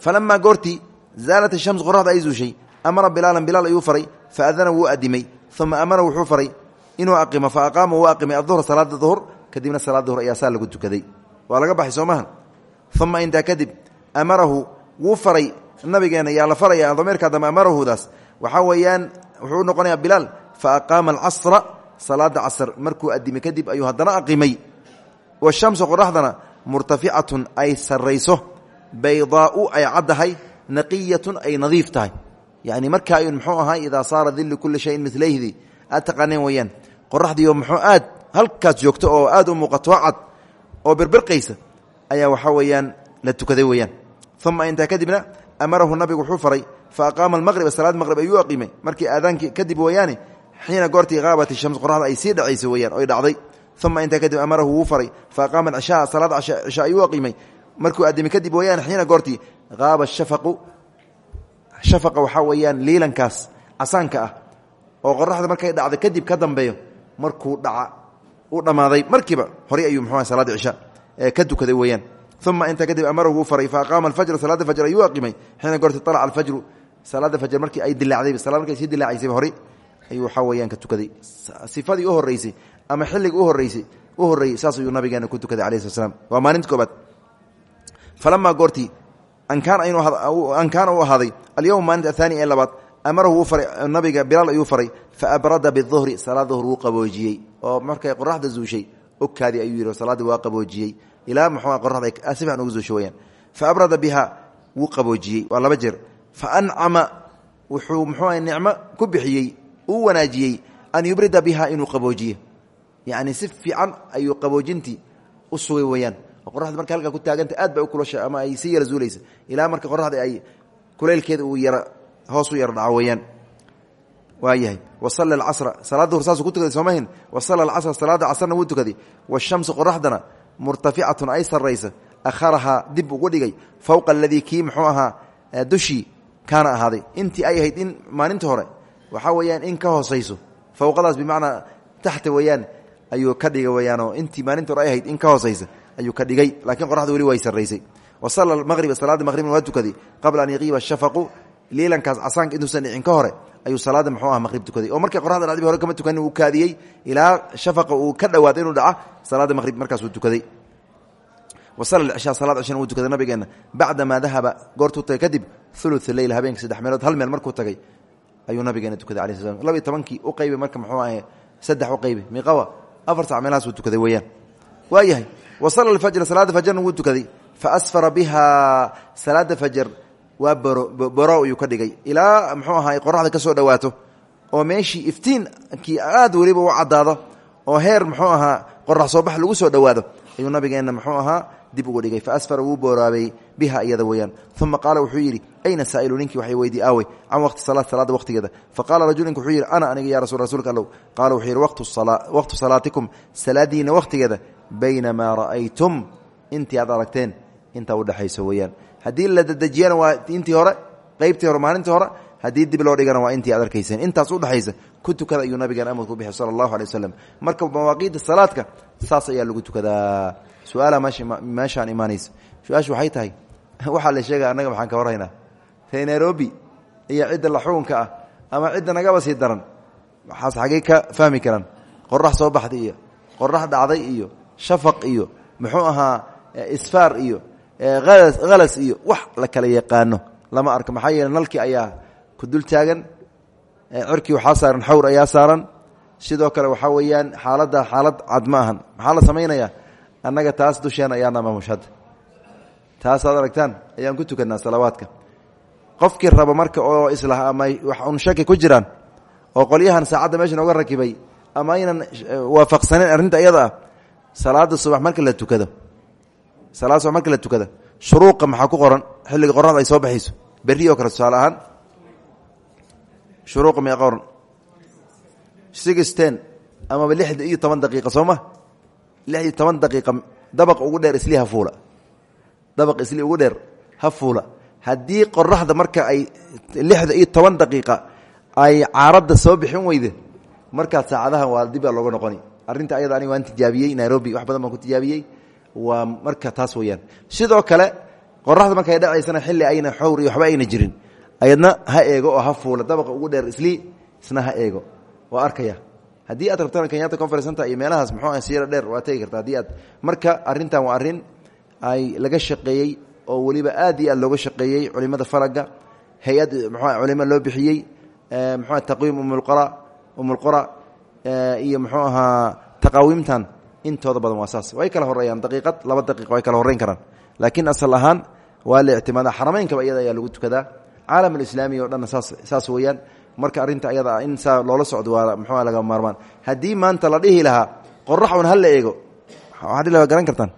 falamaa goortii zaalat ishams qoraxda ay zuushay amara bilaalan bilaal ayuu faray fa adana wuu adimay uma amara wuxuu faray inuu aqimo fa aqaama wuu aqimay aduhra salaada duhr kadibna salaad duhr ayaa saa lagu tukaday waa laga baxay soo kadib amarahu wuu faray nabigeena yaa la faraya dameerka dambe amarahudaas waxaa weeyaan wuxuu noqonayaa bilaal fa aqaama alcasra salaada casr markuu adimay kadib ayuu haddana aqimay. Washamsu qoraxdana murtaficatun ay sarayso baydaau ay caddahay naqiyatun ay nadiif tahay. Yani markaa ayun muxuu ahaa idaa saara dilli kulli shayin milayhdi aad taqaaneen weyaan qoraxdiioo muxuu aad joogto oo aad u muuqato cad oo birbirqaysa ayaa waxaa weeyaan la tukaday weyaan uma intaa kadibna amarahu nabigu wuxuu faray fa aqaama almaqriba salaad maqrib ayuu aqimay. Markii aadaankii kadib weeyaane xiina goortii qaabat shams qoraxda ay sii dhacaysa weyaan oy dhacday. Uma intaa kadib amarahu wuu faray fa aqaama cishaa salaad cisha ayuu aqimay. Markuu adimay kadib weeyaan xiina goortii qaaba shafaqu shafaqa waxaa weeyaan liilankaas casaanka ah oo qoraxda markay dhacda kadib ka dambeeyo markuu dhaca u dhammaaday. Markiiba horay ayuu muxuu salaada cisha ee ka dukaday weeyaan uma intaa kadib amarahu wuu faray fa aqaama alfajra salaada fajr ayuu aqimay xiina goortii alaca alfajru salaada fajr markii ay dilaacday markay sii dilaacaysayba horay ayuu waxaa weeyaan ka tukaday sifadii u horreysay ama xilliga u horreysay u horreeyey saas ayuu nabigeena ku tukaday alayh slat slam waa maalinta koobaad falamaa goortii an kaana u ahaaday alyowm maalinta ahaani ee labaad amarahu wuu faray nabiga bilaal ayuu faray fa abrada biduhri salaad duhr wuu qaboojiyey oo markay qoraxda zuushay ogkaadii ayuu yidhi salaaddii waa qaboojiyey ilaa muxuu qoraxda si fiican weyaan fa abrada biha wuu qaboojiyey. Waa laba jeer. Fa ancama wuxuu muxuu nicmo ku bixiyey uu wanaajiyey an yubrida biha inuu qaboojiye yacni si fiican ayuu qaboojintii u sugay weyaan marka halkaa ku taaganta aad bay u kulasha ama ay si yara zuulaysa. Ilaa marka qoraxda ay kulaylkeeda uu yara hoos u yara dhaco weyaan waayahay. Wasalla alcasra salaad duhr saasuu ku tukaday soomahin wasalla alcasra salaada casrna wuu tukaday washamsu qoraxdana murtaficatun ay sarraysa akharahaa dib ugu dhigay fowqa aladii kii muxuu ahaa dushii kaana ahaaday. Intii ay ahayd in maalinta hore waxaa weeyaan in ka hoosayso fowqadaas bimacnaa taxta weeyaan ayuu ka dhigay weyaanoo intii maalinta hore ay ahayd in ka hoosaysa ayuu ka dhigay laakiin qoraxda weli way sarraysay. Wasalla maqriba salaada maqribna waa tukaday qabla an yaqiiba shafaqu liilankaas casaanka intuusan dhicin ka hore ayuu salaada muxuu ah maqrib tukaday oo markay qoraxda dhacdiba hore kama tukanin uu kaadiyey ilaa shafaqa uu ka dhawaaday inuu dhaca salaada maqrib markaasuu tukaday. Wasalla cishaa salaad cishana wuu tukaday nabigeena bacdamaa dahaba goortuu tagay kadib ulu leyl habeenka saddex meelood hal meel markuu tagay ayuu nabigeena tukaday ala sl labiy tobankii u qaybay marka muxuu ahe saddex u qaybay miqawa afar sac meelahaasuu tukaday weeyaan. Waa yahay. Wasala alfajra salaada fajarna wuu tukaday. Fa asfara bihaa salaada fajar waa boro ayuu ka dhigay. Ilaa muxuu ahaa qoraxda ka soo dhowaato oo meeshii iftiinkii aad weliba u caddaado oo heer muxuu ahaa qorax soo bax lagu soo dhowaado ayuu nabigeenna muxuu ahaa dib ugu dhigay. Fa asfara wuu booraabay biha iyada weeyaan. Uma qaala wuxuu yidhi ayna saa'ilu ninkii waxay weydii aawey can waqti salaad salaada waqtigeeda faqaala rajul ninku wuxuu yidhi ana aniga ya rasul rasuulka allow. Qaala wuxuu yidhi waqtu salaatikum salaadiina waqtigeeda baynamaa ra'aytum. Intii aad aragteen intaa udhexayso weeyaan haddii la dadejiyana waa intii hore qeybtii hore maalintii hore haddii dib loo dhigana waa intii aad arkayseen intaas udhexaysa ku tukada ayuu nabigan amarku bixi sala allahu alay waslem marka mawaaqiidda salaadka saas ayaa lagu tukadaa. Su'aala meeshaan imaanaysa. Su'aashu waxay tahay *laughs* waxaa la sheegaya annaga maxaan ka warhaynaa nairobi iyo cidda la xukunka ah ama cidda nagaba sii daran? Waxaas xaggey ka fahmi karaan. Qorax soo baxday iyo qorax dhacday iyo shafaq iyo muxuu ahaa isfaar iyo halas iyo wax la kala yaqaano. Lama arko maxaa yeele nalkii ayaa ku dul taagan cirkii waxaa saaran xawr ayaa saaran. Sidoo kale waxaa weeyaan xaaladda xaalad cad ma ahan. Maxaa la samaynayaa annaga taas dusheena ayaana maamushadda taasaad aragtaan ayaan ku tukannaa salawaadka. Qofkii raba marka oo islah ama wax un shaki ku jiraan oo qolyahan saacadda meesha nooga rakibay ama aynan waafaqsaneen arrinta iyada ah salaada subax marka la tukado salaada subax marka la tukada shuruuqa maxaa ku qoran? Xilliga qornada ay soo baxayso. Berri oo kale tusaale ahaan shuruuqa miyaa qoran? Sixten amaba lixda iyo toban daqiiqa soo dabaq ugu dheer isli ha dabaq isli ugu dheer ha fuula. Haddii marka ay lixda iyo ay caaradda soo bixin weyde markaas saacadahan waa dib baa looga noqoni. Ayada aniga waan tijaabiyey nairobi wax badan baan ku tijaabiyey waa marka taas weyaan sidoo kale qoraxda markay dhacaysana xilli ayna xowr iyo waxba ayna jirin. Ayadna ha eego oo ha fuula dabaqa ugu dheer isli isna ha eego. Waa arkaya. Haddii aad rabtana kenyatta conference center iyo meelahaas muxuu ah siira dheer waa tegi karta aad marka arrintan waa arrin ay laga shaqeeyey oo weliba aad iyo aad looga shaqeeyey culimada falaga hay'ad culimo loo bixiyey muxuu taqwiim umulqora umulqora iyo muxuu ahaa taqaawiimtan intooda badan waa saas. Way kala horeeyaan daqiiqad laba daqiiqa way kala horreyn karaan. Laakiin asal ahaan waa la ictimaada. Xaramaynkaba iyada ayaa lagu tukadaa. Caalam alislaami o dhanna saas saas weeyaan. Marka arrinta ayada ah in saa loola socdo waa muxua laga maarmaan. Haddii maanta la dhihi lahaa qorax un hala eego waxaa dhihi lahaa garan kartaan.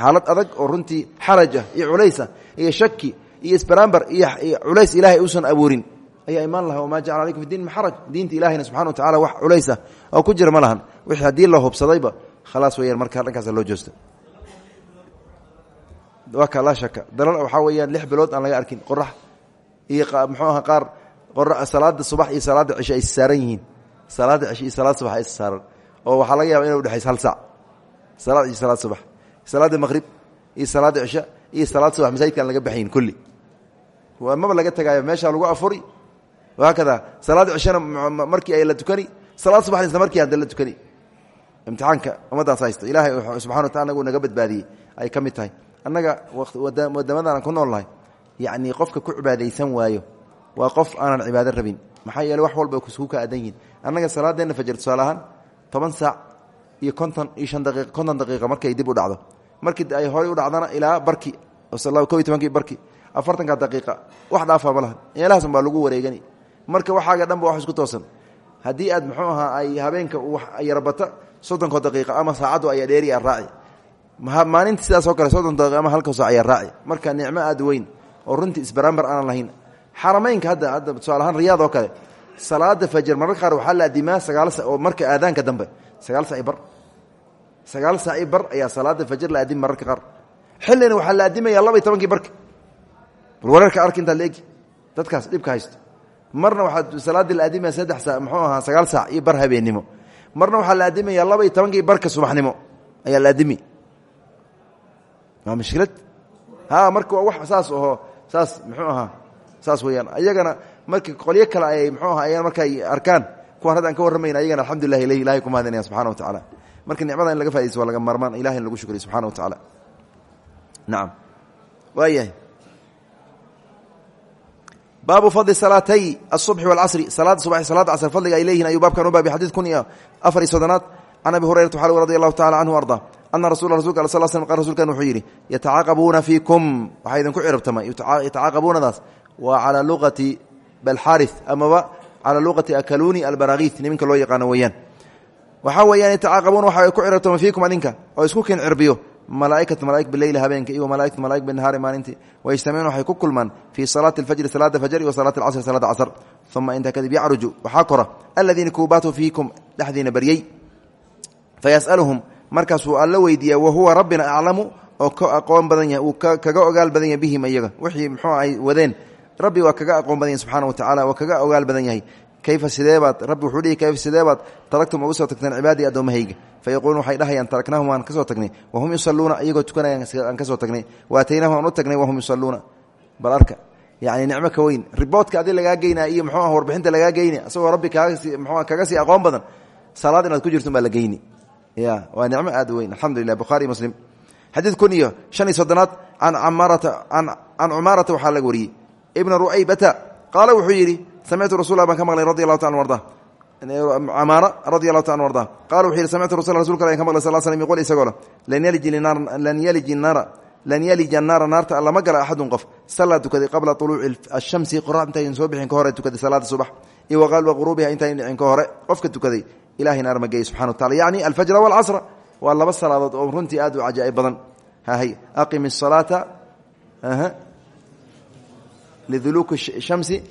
Xaalad adag oo runtii xaraj ah iyo culays ah iyo shaki iyo isbarambar iyo culays ilaahay uusan abuurin ayaa imaan laha wamaa jacala alaykum fi diin min xaraj diinta ilahayna subxana wa tacala wax culays ah oo ku jira ma lahan. Wixii haddii la hubsadayba khalaas weyaan marka dhankaasa loo joosta waa ka laa shaka dalal waxaa weeyaan lix bilood aan laga arkin qorax iyo muxuu aha qaar salaada subax iyo salaada cishe ay saaran yihiin salaada cishe iyo salaad subax ay saaran oo waxaa laga yaba ina udhexaysa hal sac salaad cishe salaad subax salaada maqrib iyo salaada cishe iyo salaad subax masaajidkaan laga baxayn kulli maba laga tegaayo meeshaa lagu afuri haakada salaada cishena markii ay la tukani salaad subaxna isla markii hadda la tukani imtixaanka ummadaas haysto. Ilaahay subxana wa tacala nagu naga badbaadiyey. Ay ka mid tahay. Annaga wadamadan ku nool nahay qofka ku cibaadaysan waayo waa qof aanan cibaado rabin. Maxaa yeele wax walba kusku ka adan yihiin annaga salaadeenna fajar tusaale saac iyo konton iyo shan daqiiq markay dib u dhacdo. Markii ay horey u dhacdana ilaa barki ko iyo tobankii barki afartanka daqiiqa wax dhaafa ma laha. Yarabata soddonko daqiiqa ama saacaddu ayaa dheeri a raaci maalinta sidaasoo kale soddon daqiiqa ama halka saac ayaa raaci marka nicmo aad weyn oo runtii isbarambar aanan lahayn. Xarameynka hadda hadda tusaale ahaan riyaad oo kale salaada fajar mararka qaar waxaa la adimaa sagaal sa oo marka aadaanka dambe sagaal sac i bar. Sagaal sac i bar ayaa salaada fajar la aadimi mararka qaar. Xillina waxaa la adimaya laba iyo barka. Bal wareerka laegi dadkaas dhibka haysto. Marna waxaa salaadii la aadimaya saddex sa muxuu ahaa sagaal saac iyo bar habeennimo marna waxaa la aadimaya laba iyo tobankii barka subaxnimo. Ayaa la adimi waa mushkilad? Ha marka waa wax saas aho saas muxuu ahaa saas weyaan ayagana marka qolyo kale ayay mxuu aha ayaan markay arkaan. Kuwaan hadda aan ka warramayna ayagana alxamdulilah ilah ilahay ku mahadinaya subxana wa tacala marka nicmada in laga faidaysto waa laga maarmaan ilahay in lagu shukriyo subxana wa tacaala. Nacam waayahay baabu fadli salaatay asubxi walcasri salaada subax salaada casr fadliga ay leeyihiin ayuu baabkan u baabi xadiid kun iyo afar iyo soddonaad. Can abi hurayrata waxaa radi allahu tacala canhu arda. Ana rasul rasulka al sl sl qa rsulkan wuxuu yidhi yatacaaqabuuna fiikum. Waxaa idinku ciribtamay yatacaaqabuunadaas waa calaa luqati balxaari amaba calaa luqati akaluni albaraakiis niminka loo yaqaano weeyaan. Waxaa weeyaan yatacaaqabuuna waxa ku ciribtamay fiikum adinka oo isku kin cirbiyo malaaikatu malaaig bileyli habeenka iyo malaaikatu malaaig binahaari maalintii. Wayajtamicuuna waxay ku kulmaan fii salaati alfajri salaada fajr iyo salaati alcasri salaada casr uma intaa kadib yacruju waxaa kora aladiina kuubaatuu fiikum dhexdiina baryey fayasaluhum markaasuu alla weydiiya wahuwa rabbina aclamu oo ka aqoon badan yahay uu kaga ogaal badan yahay bihim iyaga wixii muxuu ay wadeen. Rabbi waa kaga aqoon badan yahy subxana wa tacala waa kaga ogaal badan yahay kayfa sideebaad rabbi wuxuu dhihi kayfa sideebaad taragtum ugu soo tagteen cibaadii addoommahayga fa yaquuluun waxay dhahayaan taraknaahum waan ka soo tagnay wahum yusalluuna iyagoo tukanayaan aan ka soo tagnay waataynahum aan u tagnay wahum yusalluuna bal arka yacni nicmo ka weyn riboodka adi lagaa geynaa iyo muxuu ah warbixinta lagaa geyni isagoo rabbi kaagasi mxuu kaga sii aqoon badan salaad inaad ku jirto baa la geyni ya waa nicmo aad weyn alxamdu lilah bukhari muslim xadiid kun iyo shan iyo soddonaad an amaarata can cumaarata waxaa laga wariyey ibna ru'aybata qaala wuxuu yidhi samictu rasul baan ka maqlay radi allahu ta arda camaara radi allahu ta an arda qala wuxuu yihi samictu rasul rasulka an ka maqlay sal slm yqul isagoo le lan yalija naara naarta allama gala axadun qof sallaa tukaday qabla uluuci ashamsi qorax intaynan soo bixin ka hore tukaday salaada subax iyo waqalba quruubiha intaynan dhicin ka hore qofka tukaday ilahay naar ma geey subxana wa tacala yacni alfajra walcasra waa laba salaadood oo runtii aad u cajaa'ib badan hahay aqim الsalaata liduluuki shamsi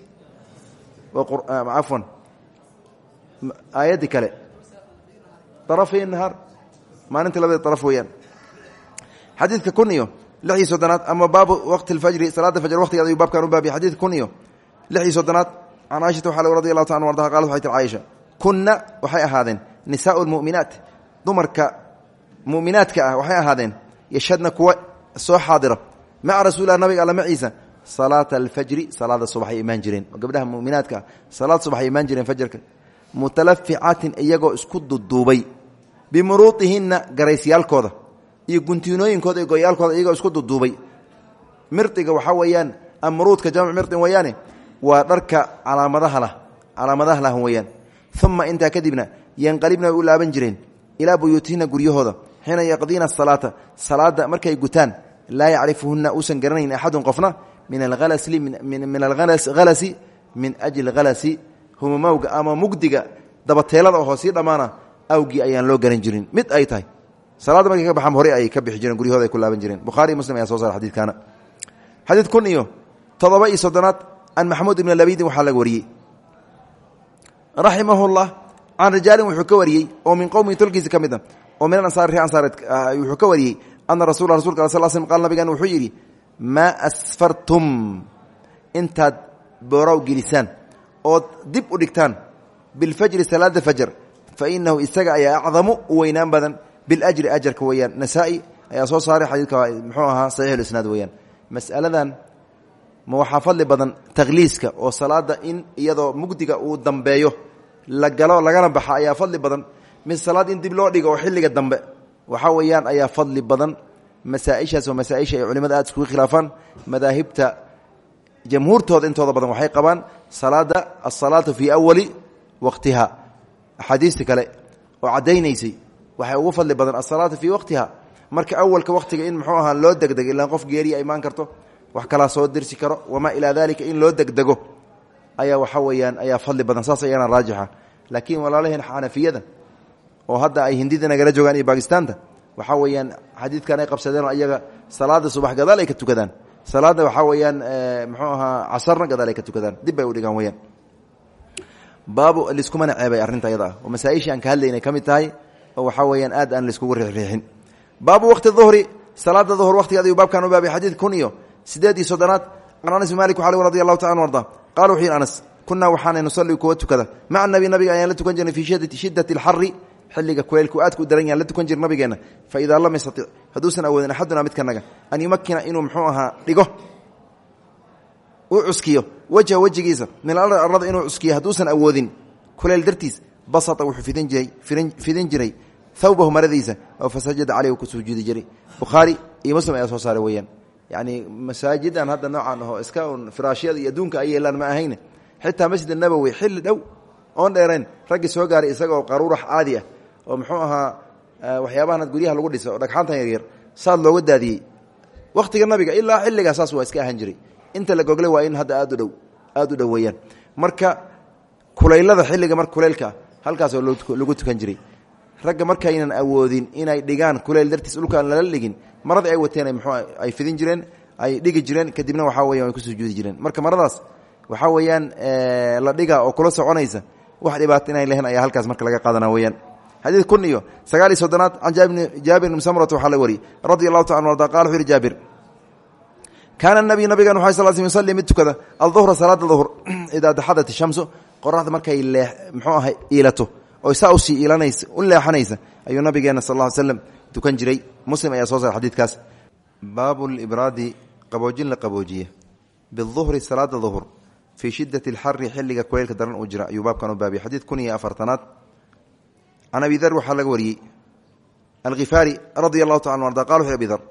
cafwan aayaddii kale. Darafay nahaar. Maalinta labada daraf weeyaan. Xadiidka kun iyo lix iyo soddonaad ama baabu waqti اlfajri salaada fajr waqtigeeda ayuu baabkan u baabiya xadiidka kun iyo lix iyo soddonaad can caaishata waxaa radi allahu ta an ardaha qalat waxay tir caaisha kunna waxay ahaadeen nisaau lmu'minaat dumarka mu'minaadka ah waxay ahaadeen yashhadna kuwa soo xaadira. Maca rasuulilah nabiga alla maciisa salaata alfajri salaada subaxay imaan jireen. Gabdhaha muminaadka ah salaad subaxay imaan jireen fajarka. Mutalaficaatin iyagoo isku duduubay. Bimuruudihinna garaysyaalkooda iyo guntiinooyinkooda iyo goyaalkooda iyagoo isku duduubay. Mirdiga waxaa weeyaan amruudka jamc mirdin weeyaane waa dharka calaamadaha lah calaamadaha lah weeyaan. Uma intaa kadibna yanqalibna way u laaban jireen. Ilaa buyuutihinna guryahooda. Xiina yaqdiina asalaata salaada markay gutaan laa yacrifuhuna uusan garanayn axadun qofna min alhalasi min ajli halasi humamowga ama mugdiga dabateelada oo sii dhammaana awgii ayaan loo garan jirin. Mid ay tahay salaadda markay ka baxaan hore ay ka bixi jireen guryahooda ay ku laaban jireen. Bukhari muslim ayaa soo saara xadiidkaana. Xadiid kun iyo toddoba iyo soddonaad an maxamuud ibn labidin waxaa laga wariyey. Raximahullah can rijaalin wuxuu ka wariyey oo min qowmihi tolkiisa ka mid a oo min alansaari ree ansaareed wuxuu ka wariyey ana rasul rasulka maa asfartum. Intaad booraw gelisaan. Ood dib u dhigtaan. Bilfajri salaada fajr fa inahu isaga ayaa acdamu u weynaan badan. Biljri ajarka weeyaan. Nasaa-i ayaa soo saaray xadiidka muxuu ahaa saxiixulisnaad weeyaan. Mas'aladan ma waxaa fadli badan takhliiska oo salaada in iyadoo mugdiga uu dambeeyo. La galo lagana baxa ayaa fadli badan. Mid salaad in dib loo dhigo oo xilliga dambe. Waxaa weeyaan ayaa fadli badan masaaishaas oo masaaisha ay culimada aad iskugu khilaafaan madaahibta jamhuurtooda intooda badan waxay qabaan salaada asalaatu fii awali waqtiha. Axaadiista kale oo caddaynaysay waxay ugu fadli badan asalaatu fii waqtiha. Marka awalka waqtiga in muxuu ahaa loo degdego ilaan qof geeriya imaan karto wax kalaa soo dirsi karo wamaa ilaa dalika in loo degdego ayaa waxa weeyaan ayaa fadli badan saas ayaana raajixa. Laakiin walaalaheen xanafiyada oo hadda ay hindida nagala joogaan iyo bakistaanta waxaa weeyaan xadiidkan ay qabsadeen ayaga salaada subax gadaal ay ka tukadaan salaada waxaa weeyaan muxuu ahaa casarna gadaal ay ka tukadaan dib bay u dhigaan weyaan baabu liskumana ceebay arrinta ayada ah oo masaaishii aan ka hadlaynay ka mid tahay oo waxaa weeyaan aad aan laiskugu riixriixin. Baabu waqti duhri salaada duhr waqtigeed ayuu baabkan u baabay xadiid kun iyo sideed iyo soddonaad can anas bin malik waxaa radi allahu taala arda qala wuxuu yidhi anas kunaa waxaana nusalli kuwa tukada. Maca nabi nabiga ayaan la tukan jirnay fii shiddati alxari xilliga kuleylku aadku daran yahan la tukan jir nabigeena fa idaa lam yastatic hadduusan awoodin axadunaa midkanaga an yumakina inuu muxuu ahaa dhigo uu cuskiyo wejha wejigiisa min arada inuu cuskiyo hadduusan awoodin kuleyl dartiis basata wuxuu fidin jiray thawbahu maradiisa oo fasajada caleyh ku jiray. Bukhaari iyo muslim ayaa soo saaray weeyaan. Yacni masaajidan hadda noocan aho iska un firaashyada iyo adduunka ay yeelaan ma ahayne. Xitaa masjid nabowi xilli dhow oon dheerayn raggii soo gaaray isagaoo qaruurax caadi ah oo muxuu ahaa waxyaabahan guryaha lagu dhisa oo dhagxaantan yaryar saad looga daadiyey. Wakhtiga nabiga ilaa xilligaa saas waa iska ahaan jiray. Inta la goglay waa in hadda aad u dhow aada u dhow marka kulaylada xilliga marka kulaylkaa halkaasoo lagu tukan jiray. Ragga markaynan awoodin inay dhigaan kulayl dartiis dhulkaan lala dhigin maradii ay wateen mxuu ay fidin jireen ay dhigi jireen kadibna waxaa weya ay ku sujuudi jireen. Marka maradaas waxaa weeyaan la dhiga oo kula soconaysa wax dhibaato inay lehen ayaa halkaas marka laga qaadana weyaan xadiid kun iyo sagaal iyo soddonaad can jaabir bni samrata waxaa la wariyey radi allahu taala arda qala wuxu yihi jaabir kaana nabiy nabigan waxay sal sl yusalli mid tukada alduhra salaada duhr *clears throat* idaa daxadat ishamsu qoraxda markay lee muxuu ahay iilato oo saa u sii iilanaysa u leexanaysa ayuu nabigeena sal ll slam tukan jiray. Muslim ayaa soo saaray xadiidkaas. Baabu libraadi qaboojin la qaboojiye. Biduhri salaada duhr fii shidati alxari xilliga kuleylka daran uu jira ayuu baabkan u baabiya xadiid kun iyo afartanaad can abi dar waxaa laga wariyey alkhifaari radia allahu taala arda qala wuxu abi dar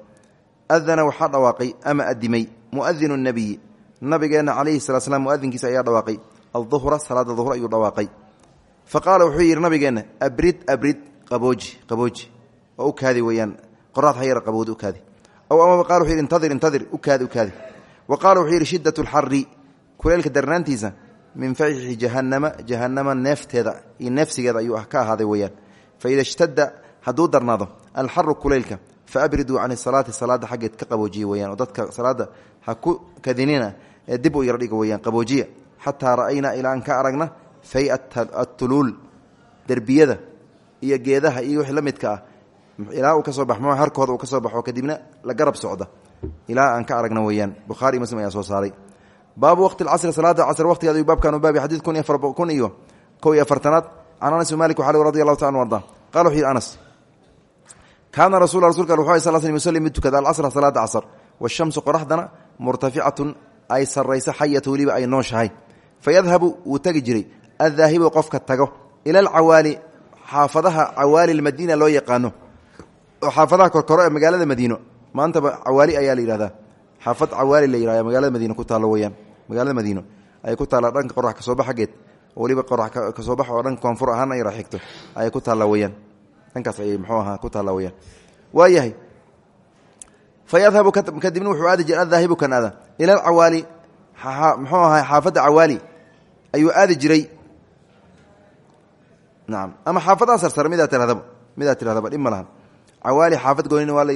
adana waxaa dhawaaqay ama adimay muadinu nabiyi nabigeena calayhi sala slam muadinkiisa ayaa dhawaaqay alduhra salaada duhr ayuu dhawaaqay fa qaala wuxuu yidhi nabigeenna abrid abrid qabooji qabooji oo u kaadi weeyaan qoraad hayara qaboodi u kaadi ow amaba qala wuxu yidhi intadir intadir u kaadi u kaadi wa qaala wuxuu yidhi darnaantiisa min fayxi jahannama jahannama neefteeda iyo neefsigeeda ayuu ka ahaaday weeyaan. Fa ida ishtadda hadduu darnaado alxaru kuleylka fa abriduu can salaati salaada xaggeed ka qaboojiya weyaan oo dadka salaada ha ku kadinina ee dib u yar dhiga weyaan qaboojiya xataa ra'aynaa ilaa aan ka aragna fay atuluul derbiyada iyo geedaha iyo wixii la midka ah ilaa uu ka soo bax harkooda uu ka baxo kadibna la garab socda. Ilaa aan ka aragna weeyaan. Bukhaari muslim ayaa soo saaray baabu waqti casri salaada casr waqtigeed ayuu baabkan u baabi xadiid kun iyo kow iyo afartanaad. Can anas bin malik waxaa radi allahu taala arda qala wuxu yidhi anas kaana rasul rasulka wuxu sal sl yusalli mid tukada alcasra salaada casr washamsu qoraxdana murtaficatun ay sarrayso xayata weliba ay nooshahay. Fayadhabu wuu tegi jiray. Addaahibu qofka tago. Ila alcawaali xaafadaha cawaali lmadiina loo yaqaano. Oo xaafadaha korkoro ee magaalada madiino. Maantaba cawaali ayaa la yihahdaa xaafad cawaali la yihahda magaalada magaalada madiino. Ayay ku taalla dhanka qorax ka soo bax xaggeed oo weliba qorax ka soo bax oo dhanka koonfur ahaan ay raxigto. Ayay ku taalla weyaan dhankaas ayay muxuu ahaa ku taalla weyaan waayahay fa yadhabu wuxuu aadi jira adaahibu kan ila alcawaali muxuu ahaa xaafadda cawaali ayuu aadi jiray. Nacam ama xaafadaha sarsare midaa tiradaba midaa tirahdaba dhib ma cawaali goonina waa la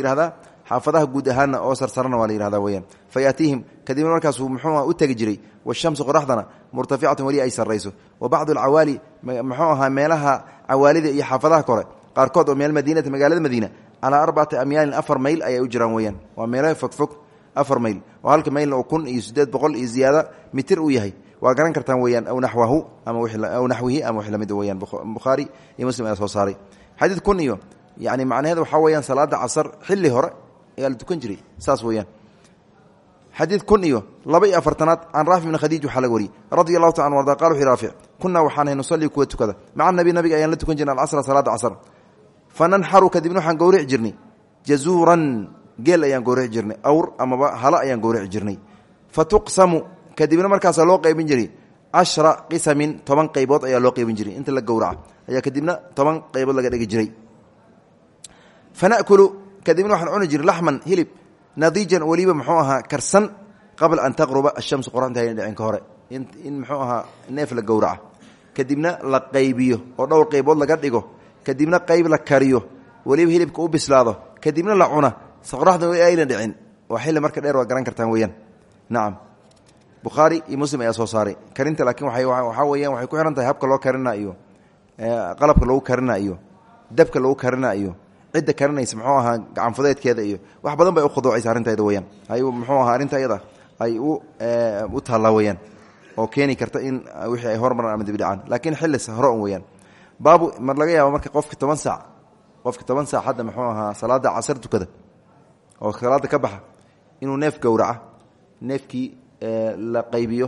xaafadaha guud ahaana oo sarsarana waa la yihahda weyaan fa yaatiihim kadibna markaasuu muxuu u tegi jiray washamsu qoraxdana murtaficatun weli ay sarrayso. Wa bacdu alcawaali muxuu ahaa meelaha cawaalida iyo xaafadaha kore qaarkood oo meel madiinata magaalada madiina calaa arbacati amyaalin afar mayl ayay u jiraan weyaan waa meelaha fogfog afar mayl oo halka maylna oo kun iyo siddeed boqol iyo ziyaada mitir uu yahay. Waa garan kartaan weyaan aw nawahu amaw naxwihi ama wix la mid weyaan bukhaari iyo muslim ayaa soo saaray. Xadiid kun iyo yani macnaheed waxaa weyaan salaada casar xilli hore ayaa la tukan jiray saas weyaan xadiid kun iyo laba iyo afartanaad can raafic bni khadiij waxaa laga wariyey. Radia allahu an arda qala wuxu raafic kunaa waxaanahay nusalli kuwa tukada. Maca nabi nabiga ayaan la tukan jirnay alcasra salaada casr fananxaru kadibna waxaan gowrici jirnay. Jazuuran geel ayaan gowrici jirnay. Awr amaba hala ayaan gowrici jirnay. Fa tuqsamu kadibna markaasaa loo qaybin jiray. Cashra qisamin toban qaybood ayaa loo qaybin jiray. Inta la gowraca ayaa kadibna toban qaybood laga dhigi jiray. Fanakulu kadibna waxaan cuni jiray laxman hilib nadiijan weliba muxuu ahaa karsan qabla an taqruba ashamsu qoraxda ayna dhicin ka hore. In muxuu ahaa neef la gowraca. Kadibna la qaybiyo oo dhowr qaybood laga dhigo. Kadibna qayb la kariyo weliba hilibka u bislaado. Kadibna la cuna. Qoraxda ayna dhicin. Waa xilli marka dheer waa garan kartaan weyaan nacam bukhaari muslim ayaa soo saaray. Karinta laakiin waxaa weyaan waxay ku tahay habka loo karina qalabka lagu karina dabka lagu karina cidda karinaysa muxuu ahaa gacanfudeedkeeda iyo wax badan bay ukhuduucaysa arrinteeda weyaan ay muxuu ahaa arrinta ay u taallaa weyaan oo keeni karta in wixii ay hormaraan ama dibidhacaan laakiin xillis hore un weyaan baabu mar laga yaabo marka qofka toban saac qofka toban saac hadda muxuu ahaa salaada casar tukada oo salaada ka baxa inuu neef gowraca neefkii la qaybiyo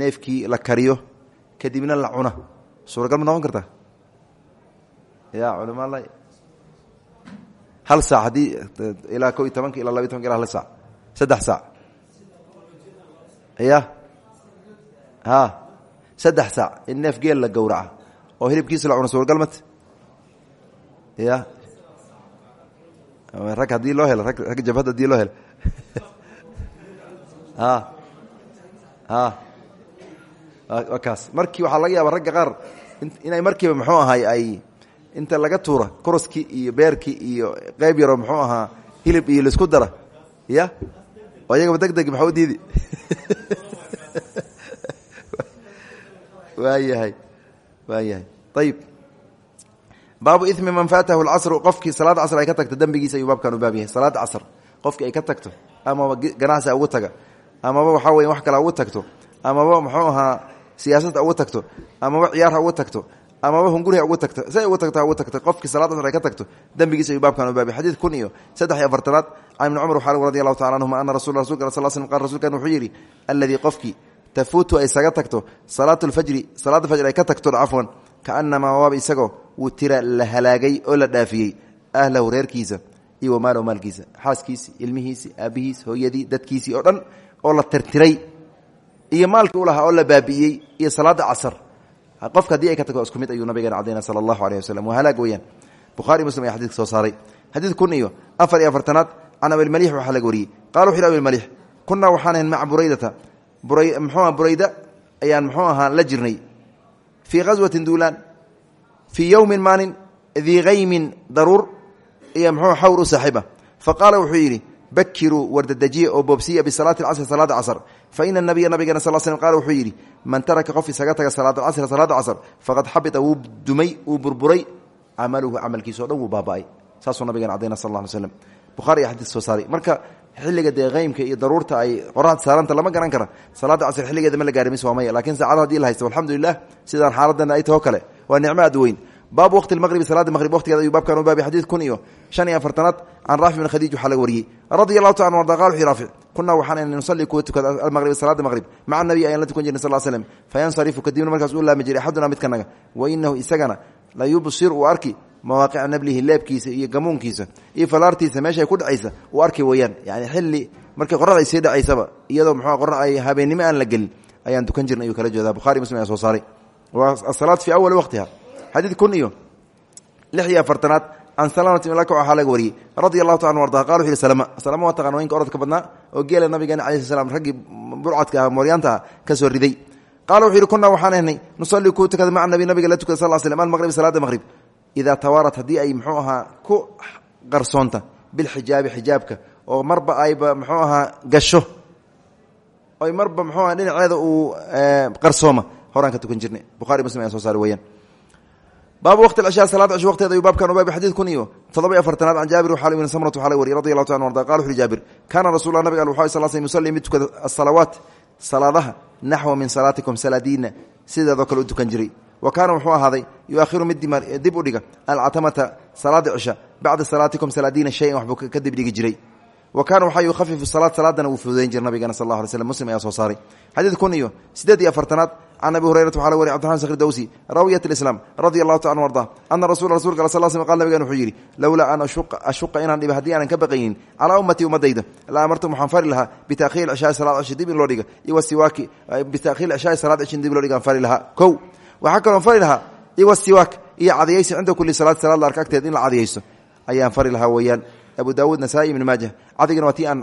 neefkii la kariyo kadibna la cuna. Suuragal ma noqon karta ya culama hal saac haddii ilaa ko iyo tobanka ilaa labiy tobanka ila hal saac. Saddex saac. Ya ha. Saddex saac. In neef geel la gowraca. Oo hilibkiisa la cuno suuragal mat ya rag haddii loo helo rag rag jabhad haddii loo helo. *laughs* A a kaas. Markii waxaa laga yaaba ragga qaar inay markiiba muxuu ahay ay inta laga tuura koroskii iyo beerkii iyo qeyb yaroo muxuu ahaa hilib iyo la isku dara. Ya? Oo iyagaba deg deg maxaa u diidi? *laughs* Waayahay waayahay ayib baabu imi man faatahu lcasru qofkii salaada casr ay ka tagto dembigiisa ayuu baabkan u baab yahay. Salaada ay ka tagto amaba ganacsi ugu taga amaba waxaa weya wax kale ugu tagto amaba muxuu ahaa siyaasada ugu tagto amaba ciyaarha ugu tagto amaba hunguriha ugu tagto say ugu tagto ugu tagto qofkii salaad casr ay ka tagto. Dembigiisa ayuu baabkan u baab yahay xadiid kun iyo saddex iyo afartanaad can ibni cumar waxaa radi allahu tacala anhuma ana rasul rasulka sal sl qal rsulkan wuxuu yidhi alladii qofkii tafuutu ay isaga tagto salaatu lfajri salaada fajr ay ka tagto cafwan kaanamaa waaba isagoo wutira la halaagay oo la dhaafiyey ahlahu reerkiisa iyo wamaalow maalkiisa xaaskiisi ilmihiisi aabihiis hooyadii dadkiisii oo dhan oo la tirtiray iyo maalkii u lahaa oo la baabi'iyey iyo salaada casar qofka haddii ay ka tagto isku mid ayuu nabigeena cadayna sala allahu aleyh waslem waa halaag weeyaan. Bukhari muslim ayaa xadidka soo saaray. Xadiid kun iyo afar iyo afartanaad can abilmalix waxaa laga wariyey. Qala wuxu abilmalix kunaa waxaan ahayn maca buraydata. Mxuua burayda? Ayaan muxuu ahaa la jirnay. Fii ghaswatin duulaan. Fii yowmin maalin dii haymin daruur. Iyo mxuu xawr u saaxiiba. Fa qaala wuxuu yidhi bakiruu wardadejiya oo boobsiya bisalaati casri salaada casr fa ina nabiya nabigeena sal slm qaala wuxuu yidhi man taraka qof isaga taga salaat casri salaada casr faqad xabita wuu dumay wuu burburay. Camaluhu camalkiisa o dhan wuu baaba'ay. Saasuu nabigeena cadayna sal xadiis soo saaray. Marka xilliga dee iyo daruurta ay qoraxda saaranta lama garan kara. Salaada casr xilligeeda ma la gaari mis waa maya haddii la haysto alxamdulilah sidaan xaaladana ay taho kale. Waa nicmo weyn baabu waqti maqribi salaada maqrib waqtigeeda ayuu baabkan u baabi xadiid kun iyo shan iyo afartanaad can raafic bin khadiij waxaa laga wariyey radia allahu taala arda qal wuxu raafic kunaa waxaan nusalli kuwa tukada almaqribi salaada maqrib maca nabiy ayaan la tukan jirnay sal slm fayansarifu kadibna markaas uu laami jiray axaduna midkanaga wa inahu isagana la yubsir uu arki mawaaqica nablihi leebkiisa iyo gamuunkiisa iyo falaartiisa meesha ay ku dhacaysa uu arki weyaan yani xili markay qorada ay sii dhacaysaba iyadoo mxu qora ay habeennimo aan la gelin ayaan tukan jirna ayuu kala jeedaa bukhari muslim ayaa soo saaray waa asalaat fii awali waqtiha xadiid kun iyo lix iyo afartanaad can salamati waxaa laga wariyey. Radia allahu taala arda. Qala wuxu yhi salama salama waa taqan waynka orodka badnaa oo geela nabigeena sl slam raggii burcadka ah mooryaanta ah ka soo riday. Qala wuxu yihi kunaa waxaan ahnay nusalli kuu tukada maca nabi nabiga la tukada sal slm almaqrib salaada maqrib. Idaa tawaarat haddii ay muxuu ahaa ku qarsoonta bilxijaabi xijaabka oo marba ayba muxuu ahaa gasho oy marba muxuu aha dhinaceeda weyaan baabu waqti cishaa salaada cisho waqteeda ayuu baabkan ubaabi xadiid kun iyo toddoba afartanaad can jaabir waxaa ibn samrat waxaa laga wariy radi allahu taala arda qala wuxu uhi jaabir kaana rasulla nabiga al wuxu sal sl yusalli mid tukada asalawaat salaadaha naxwa min salaatikum salaadiina sideedoo kale u tukan jiray wa kaana wuxuu ahaaday yuahiru mid dib u dhiga alcatamata salaada cisha bacda salaatikum salaadiina shayan waxbuu ka dibdhigi jiray wa kaana waxaa yukhafifu salaad salaadana wuu fududayn jira nabigana sal alla alay slm muslim ayaa soo saaray xadiid kun iyo siddeed iyo afartanaad can abi hurayrata waxaa la wariy cbdiraman skhr dawsi raawiyat alislaam radia allahu taala arda ana rasul rasulka al sl qal nabigan wuxuu yidhi lowlaa an ashuqa inaan dhiba haddii aanan ka baqaynin calaa ummatii ummadayda la amartum waxaan fari lahaa bitaakhiiri cishaai salaad cishi dib in loo dhiga iwa siwaaki bitaakhiiri cishaai salaad cishi in dib loo dhigaan fari lahaa kow waxaa kaloon fari lahaa iwa siwaak iyo cadiyaysi cinda kuli salaad salaad la arka agteed in la cadiyaysto ayaan fari lahaa weeyaan abu daawuud nasaa-i ibni maajah cadigana waa tii aan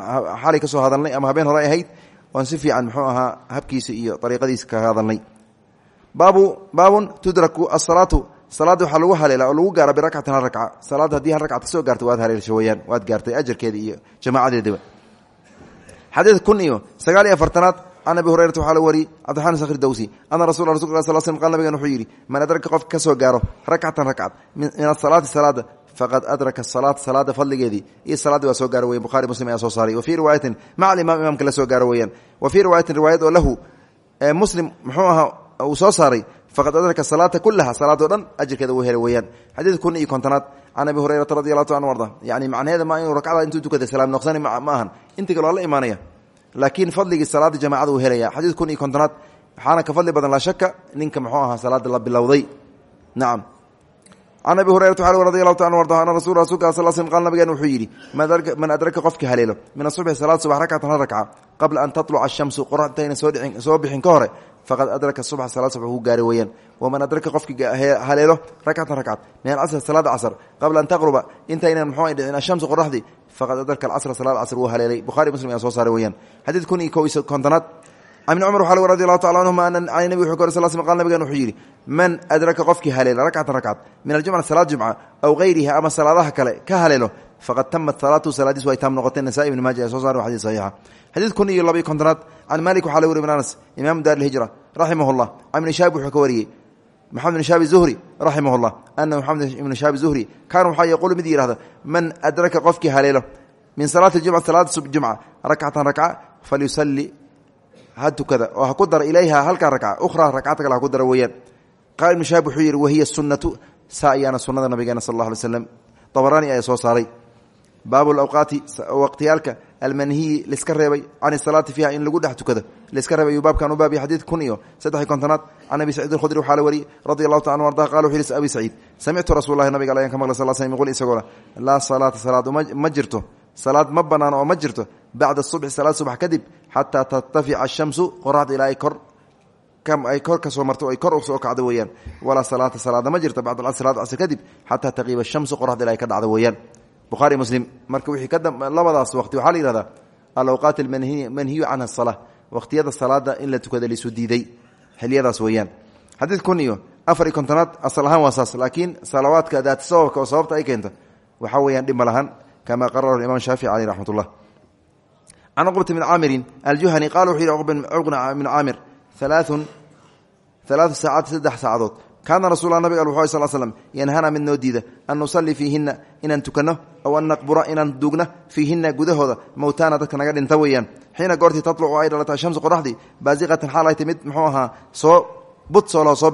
ama habeen hore ay ahayd oon si fiican muxuu ahaa habkiisa iyo ariiqadiisa kaga hadalnay. Baabu baabun tudraku asalaatu salaadda waxaa lagu haleela oo lagu gaara birakcatin hal rakca. Salaadda haddii hal rakcad ka soo gaarto waad haleelsha weyaan waad gaartay ajarkeeda iyo jamaacadeedaba. Xadiid kun iyo sagaal iyo afartanaad can abi hurayrata waxaa la wariyey cabdiraxman sakhri dawsi ana rasul rasulka sal slm qal nabigan wuxuu yidhi man adraka qofka ka soo gaaro rakcatan rakcad faqad adraka salaat salaada fadligeedii iyo salaaddii waa soo gaaro weyan bukhari muslim ayaa soo saaray wa fii riwaayatin maca alimaam imaamka la soo gaaro weeyaan wa fii riwaayatin riwaayad oo lahu muslim muxuu ahaa uu soo saaray faqad adraka salaata kulaha salaadoo dhan ajirkeeda wuu helay weeyaan xadiid kun iyo kontonaad can abi hurayrata radi allahu ta an arda yani macnaheeda ma inuu rakcada intuu tukaday salaam noqsani ma ahan kale waa la imaanaya laakiin fadligii salaada jamaacada uu helaya xadiid kun iyo kontonaad waxaana ka fadli badan laa shaka ninka muxuu ahaa salaada la bilowday nacam can abi hurayrata wa radi allahu ta an arda ana rasul rasulka sal slm qal nabigeen wuxuu yidhi man adraka qofkii haleelo min asubxi salaad subax rakcatan hal qabla an tatluca ashamsu qoraxtayna soo bixin ka faqad adraka subxa salaad subx wuu gaari weeyaan waman adraka qofkii haleelo rakcatan rakcad min alcasr salaada casr qabla an taqruba intaynan mxuu dhicin ashamsu qoraxdii faqad adraka alcasra salaad casr wuu haleelay bukhari muslim ayaa soo saaray weyaan kun iyo ko iyo ibni cumar lg radi allahu tacala anhuma an nabig wuxuu ka sal sl qal nabigan wuxuu yidhi man adraka qofkii haleela rakcatan rakcad min aljumca salaad jumca aw hayriha ama salaadaha kale ka haleelo faqad tamat salaatu salaadiis way taam noqotay nasaai ibn maaja ee soo saar xadis saxiixa. Xadiid kun iyo laba iyo kontonaad can malik waxaa la weri ibn anas imaamu daar lhijra raximah llah can ibni shaab wuxuu ka wariyey maxamed ibn shaabi zuhri raximah llah ana maxamed ibn shaabi zuhri kaana waxaa yaquulu mid yihahda man adraka qofkii haleelo min salaati jumca salaada jumca rakcatan rakca falyusali ha tukada oo ha ku dara ilayha halkaa rakca ukhraa rakcata kale ku dara weeyaan. Qaala ibnu shaab wuxuu yidhi sunnatu. Saa ayaana sunnada nabigeena sal alla alay slam soo saaray. Baabu awqaati waqtiyaalka almanhiyi liska reebay can salaati fiiha in lagu dhex tukado liska reebay ayuu baabkan u baabiya xadiid kun iyo saddex kontonaad. Can abi sacid alkhudri waxaa la wariyey radi allahu taala anu arda qala abi saciid samictu rasuul lahi nabiga alayaan ka maqlay sal slam yqul isagoo laa salaata salaad ma jirto salaad ma banaan oo ma jirto bacda subxi salaad subax kadib xataa tartafica ashamsu qoraxda ilaa ay kor ay kor ka soo marto ay kor u soo kacdo weeyaan. Walaa salaata salaada ma jirto bacd salaad casr kadib xataa taqiiba shamsu qoraxda ilaa ay ka dhacdo weeyaan. Muslim marka wixii ka labadaas waqti waxaa la yihahdaa alawqaat almanhiyu canha asala waqtiyada salaada in la tukada laisu diiday xiliyadaas weeyaan. Xadiid kun iyo afar iyo kontonaad asal ahaan waa saas laakiin salawaadka daati sababka ay keento waxaa weeyaan dhib kama qararahu imam shaafici caleyh raxmat ullah can cuqbata bn caamirin aljuhani qala wuxuu yihi cuqba bn caamir alaaun alaau saacaat saddex saacadood kaana rasul nabig al wuxu sal slm yanhana mid noo diida an nusalli fiihinna inaan tukanno aw an naqbura inaan duugna fiihinna gudahooda mowtaana dadka naga dhinta weeyaan xiina goortii tatlucu ay dhalata shamsu qoraxdii baasiqatan xaal ay timid muxuu ahaa soo bud sooloo soo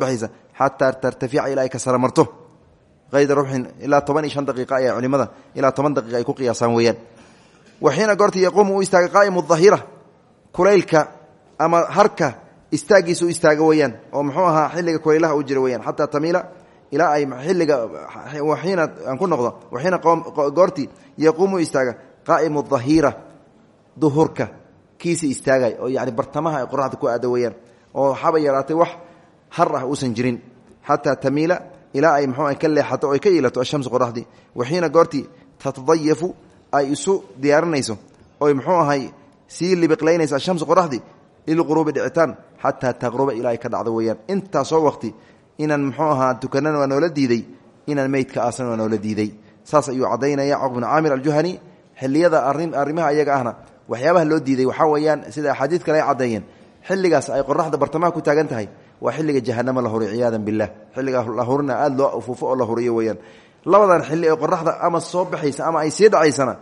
marto ayda ruxin ilaa toban iyo shan ayaa culimada ilaa toban daqiiqa ay ku qiyaasaan weeyaan wa xiina goortii uu istaaga qaa'imu dahira kulaylka ama harka istaagiisa u istaaga weyaan oo muxuu ahaa xilliga kulaylaha u jira weyaan xataa tamiila ilaa ay xilliga waxiina aan ku noqdo waxiina goortii yaquumu istaaga qaa'imu dahira duhurka kiisa istaagay oo yani bartamaha ay ku aada oo haba yaraatay wax har ah uusan jirin xataa tamiila ilaa ay mxuu ka leexato o ay ka iilato ashamsu qoraxdii waxiina goortii tatadayafu ay isu diyaarinayso oy muxuu ahay sii libiqlaynayso ashamsu qoraxdii lilquruubi dhicitaan xataa taqruba ilaa ay ka dhacdo weyaan intaasoo waqti inaan muxuu ahaa tukanana waa noola diiday inaan meydka aasan waa noola diiday. Saas ayuu caddaynaya caq bn caamir aljuhani xiliyada arrimaha ayaga ahna waxyaabaha loo diiday waxaa weeyaan sida axaadiid kale ay caddeeyeen xilligaas ay qoraxda bartamaha ku taagan tahay waa xilliga jahanamo la huriy ciyaadan bilah xilliga la hurina aada loo ufuufo oo la huriyo weyaan labadan xilli ee qoraxda ama soo baxaysa ama ay sii dhacaysana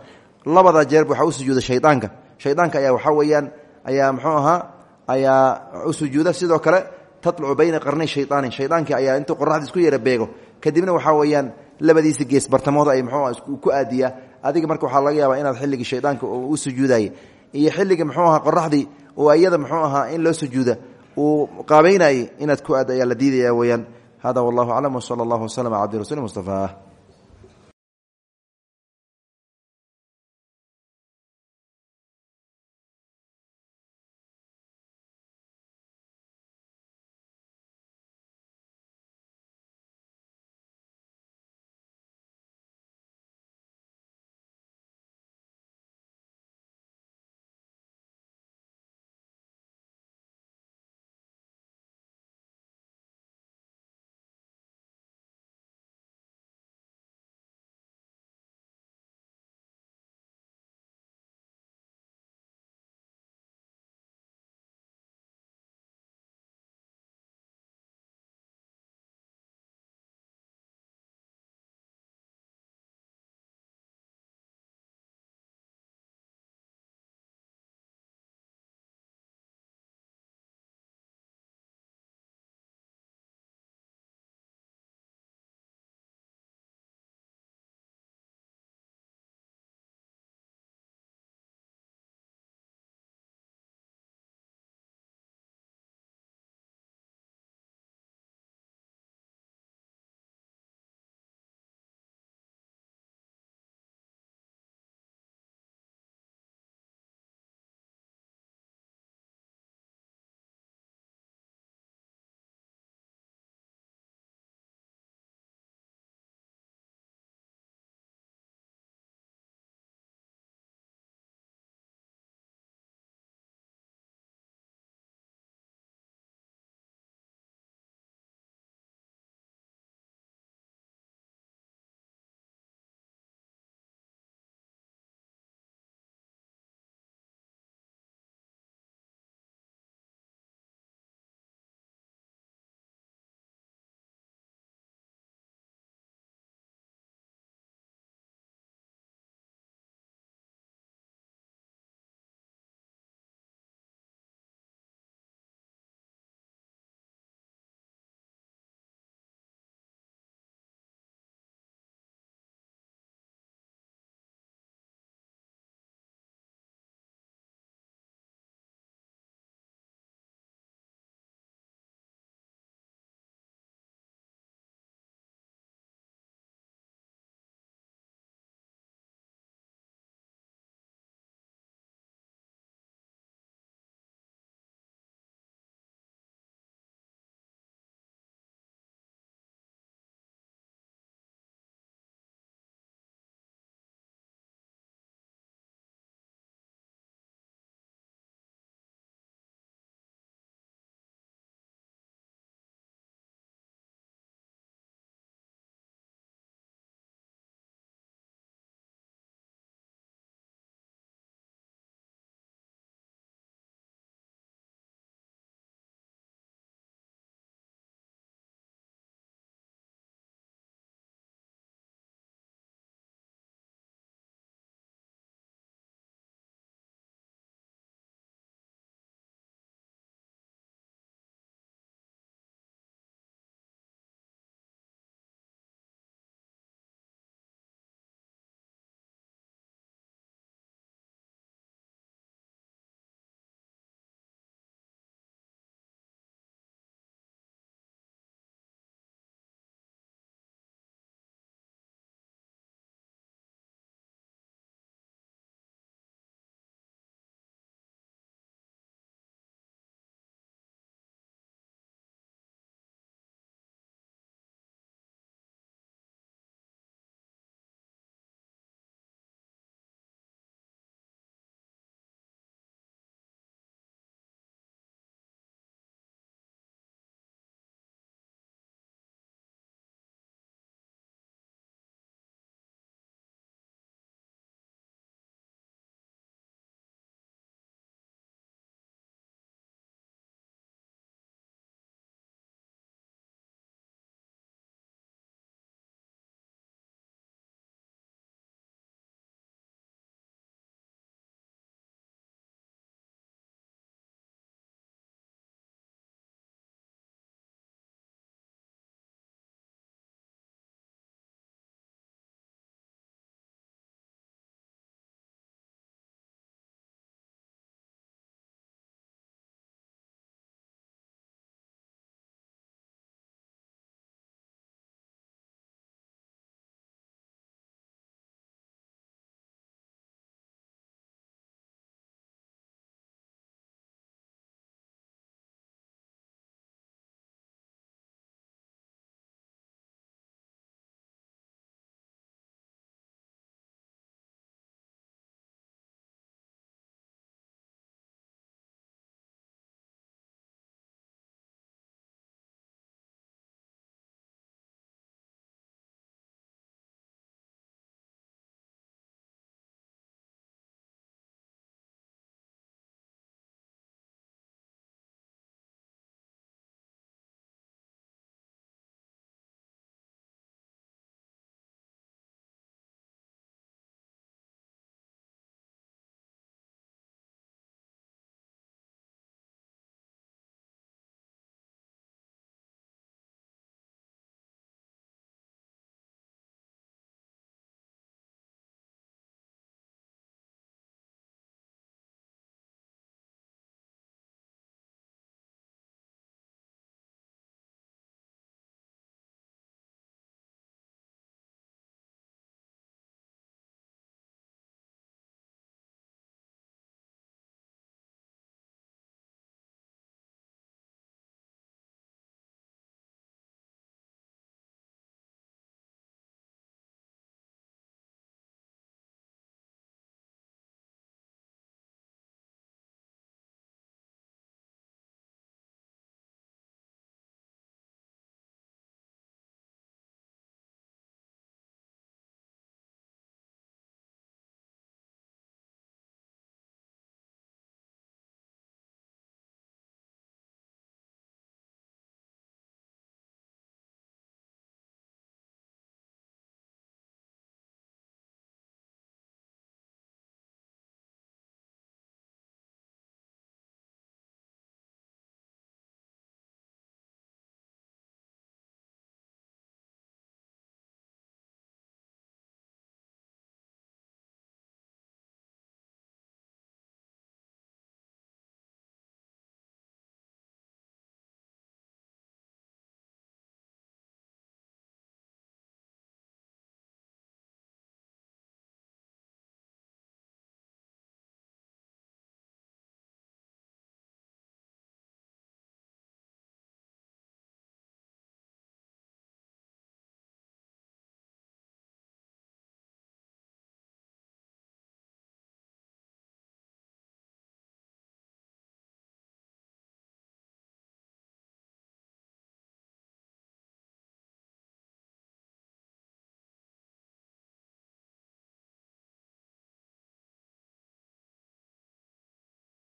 labada jeer waxaa u sujuuda shaydaanka shaydaanka ayaa waxaa weeyaan ayaa muxuu ahaa ayaa u sujuuda. Sidoo kale tatlucu bayna qarnay shayaanin shaydaankii ayaa intuu qoraxda isku yara beego. Kadibna waxaa weeyaan labadiisa gees bartamooda ay mxuu ku aadiyaa adiga marka waxaa laga yaabaa inaad xilligii shaydaanka u sujuudayay iyo xilligii muxuu ahaa qoraxdii oo iyada muxuu ahaa in loo sujuuda uu qaabaynayay inaad ku aad ayaa la diidaya weyaan hada wallahu aclam wsala allahu waslm ala cabdi rasuli mustafa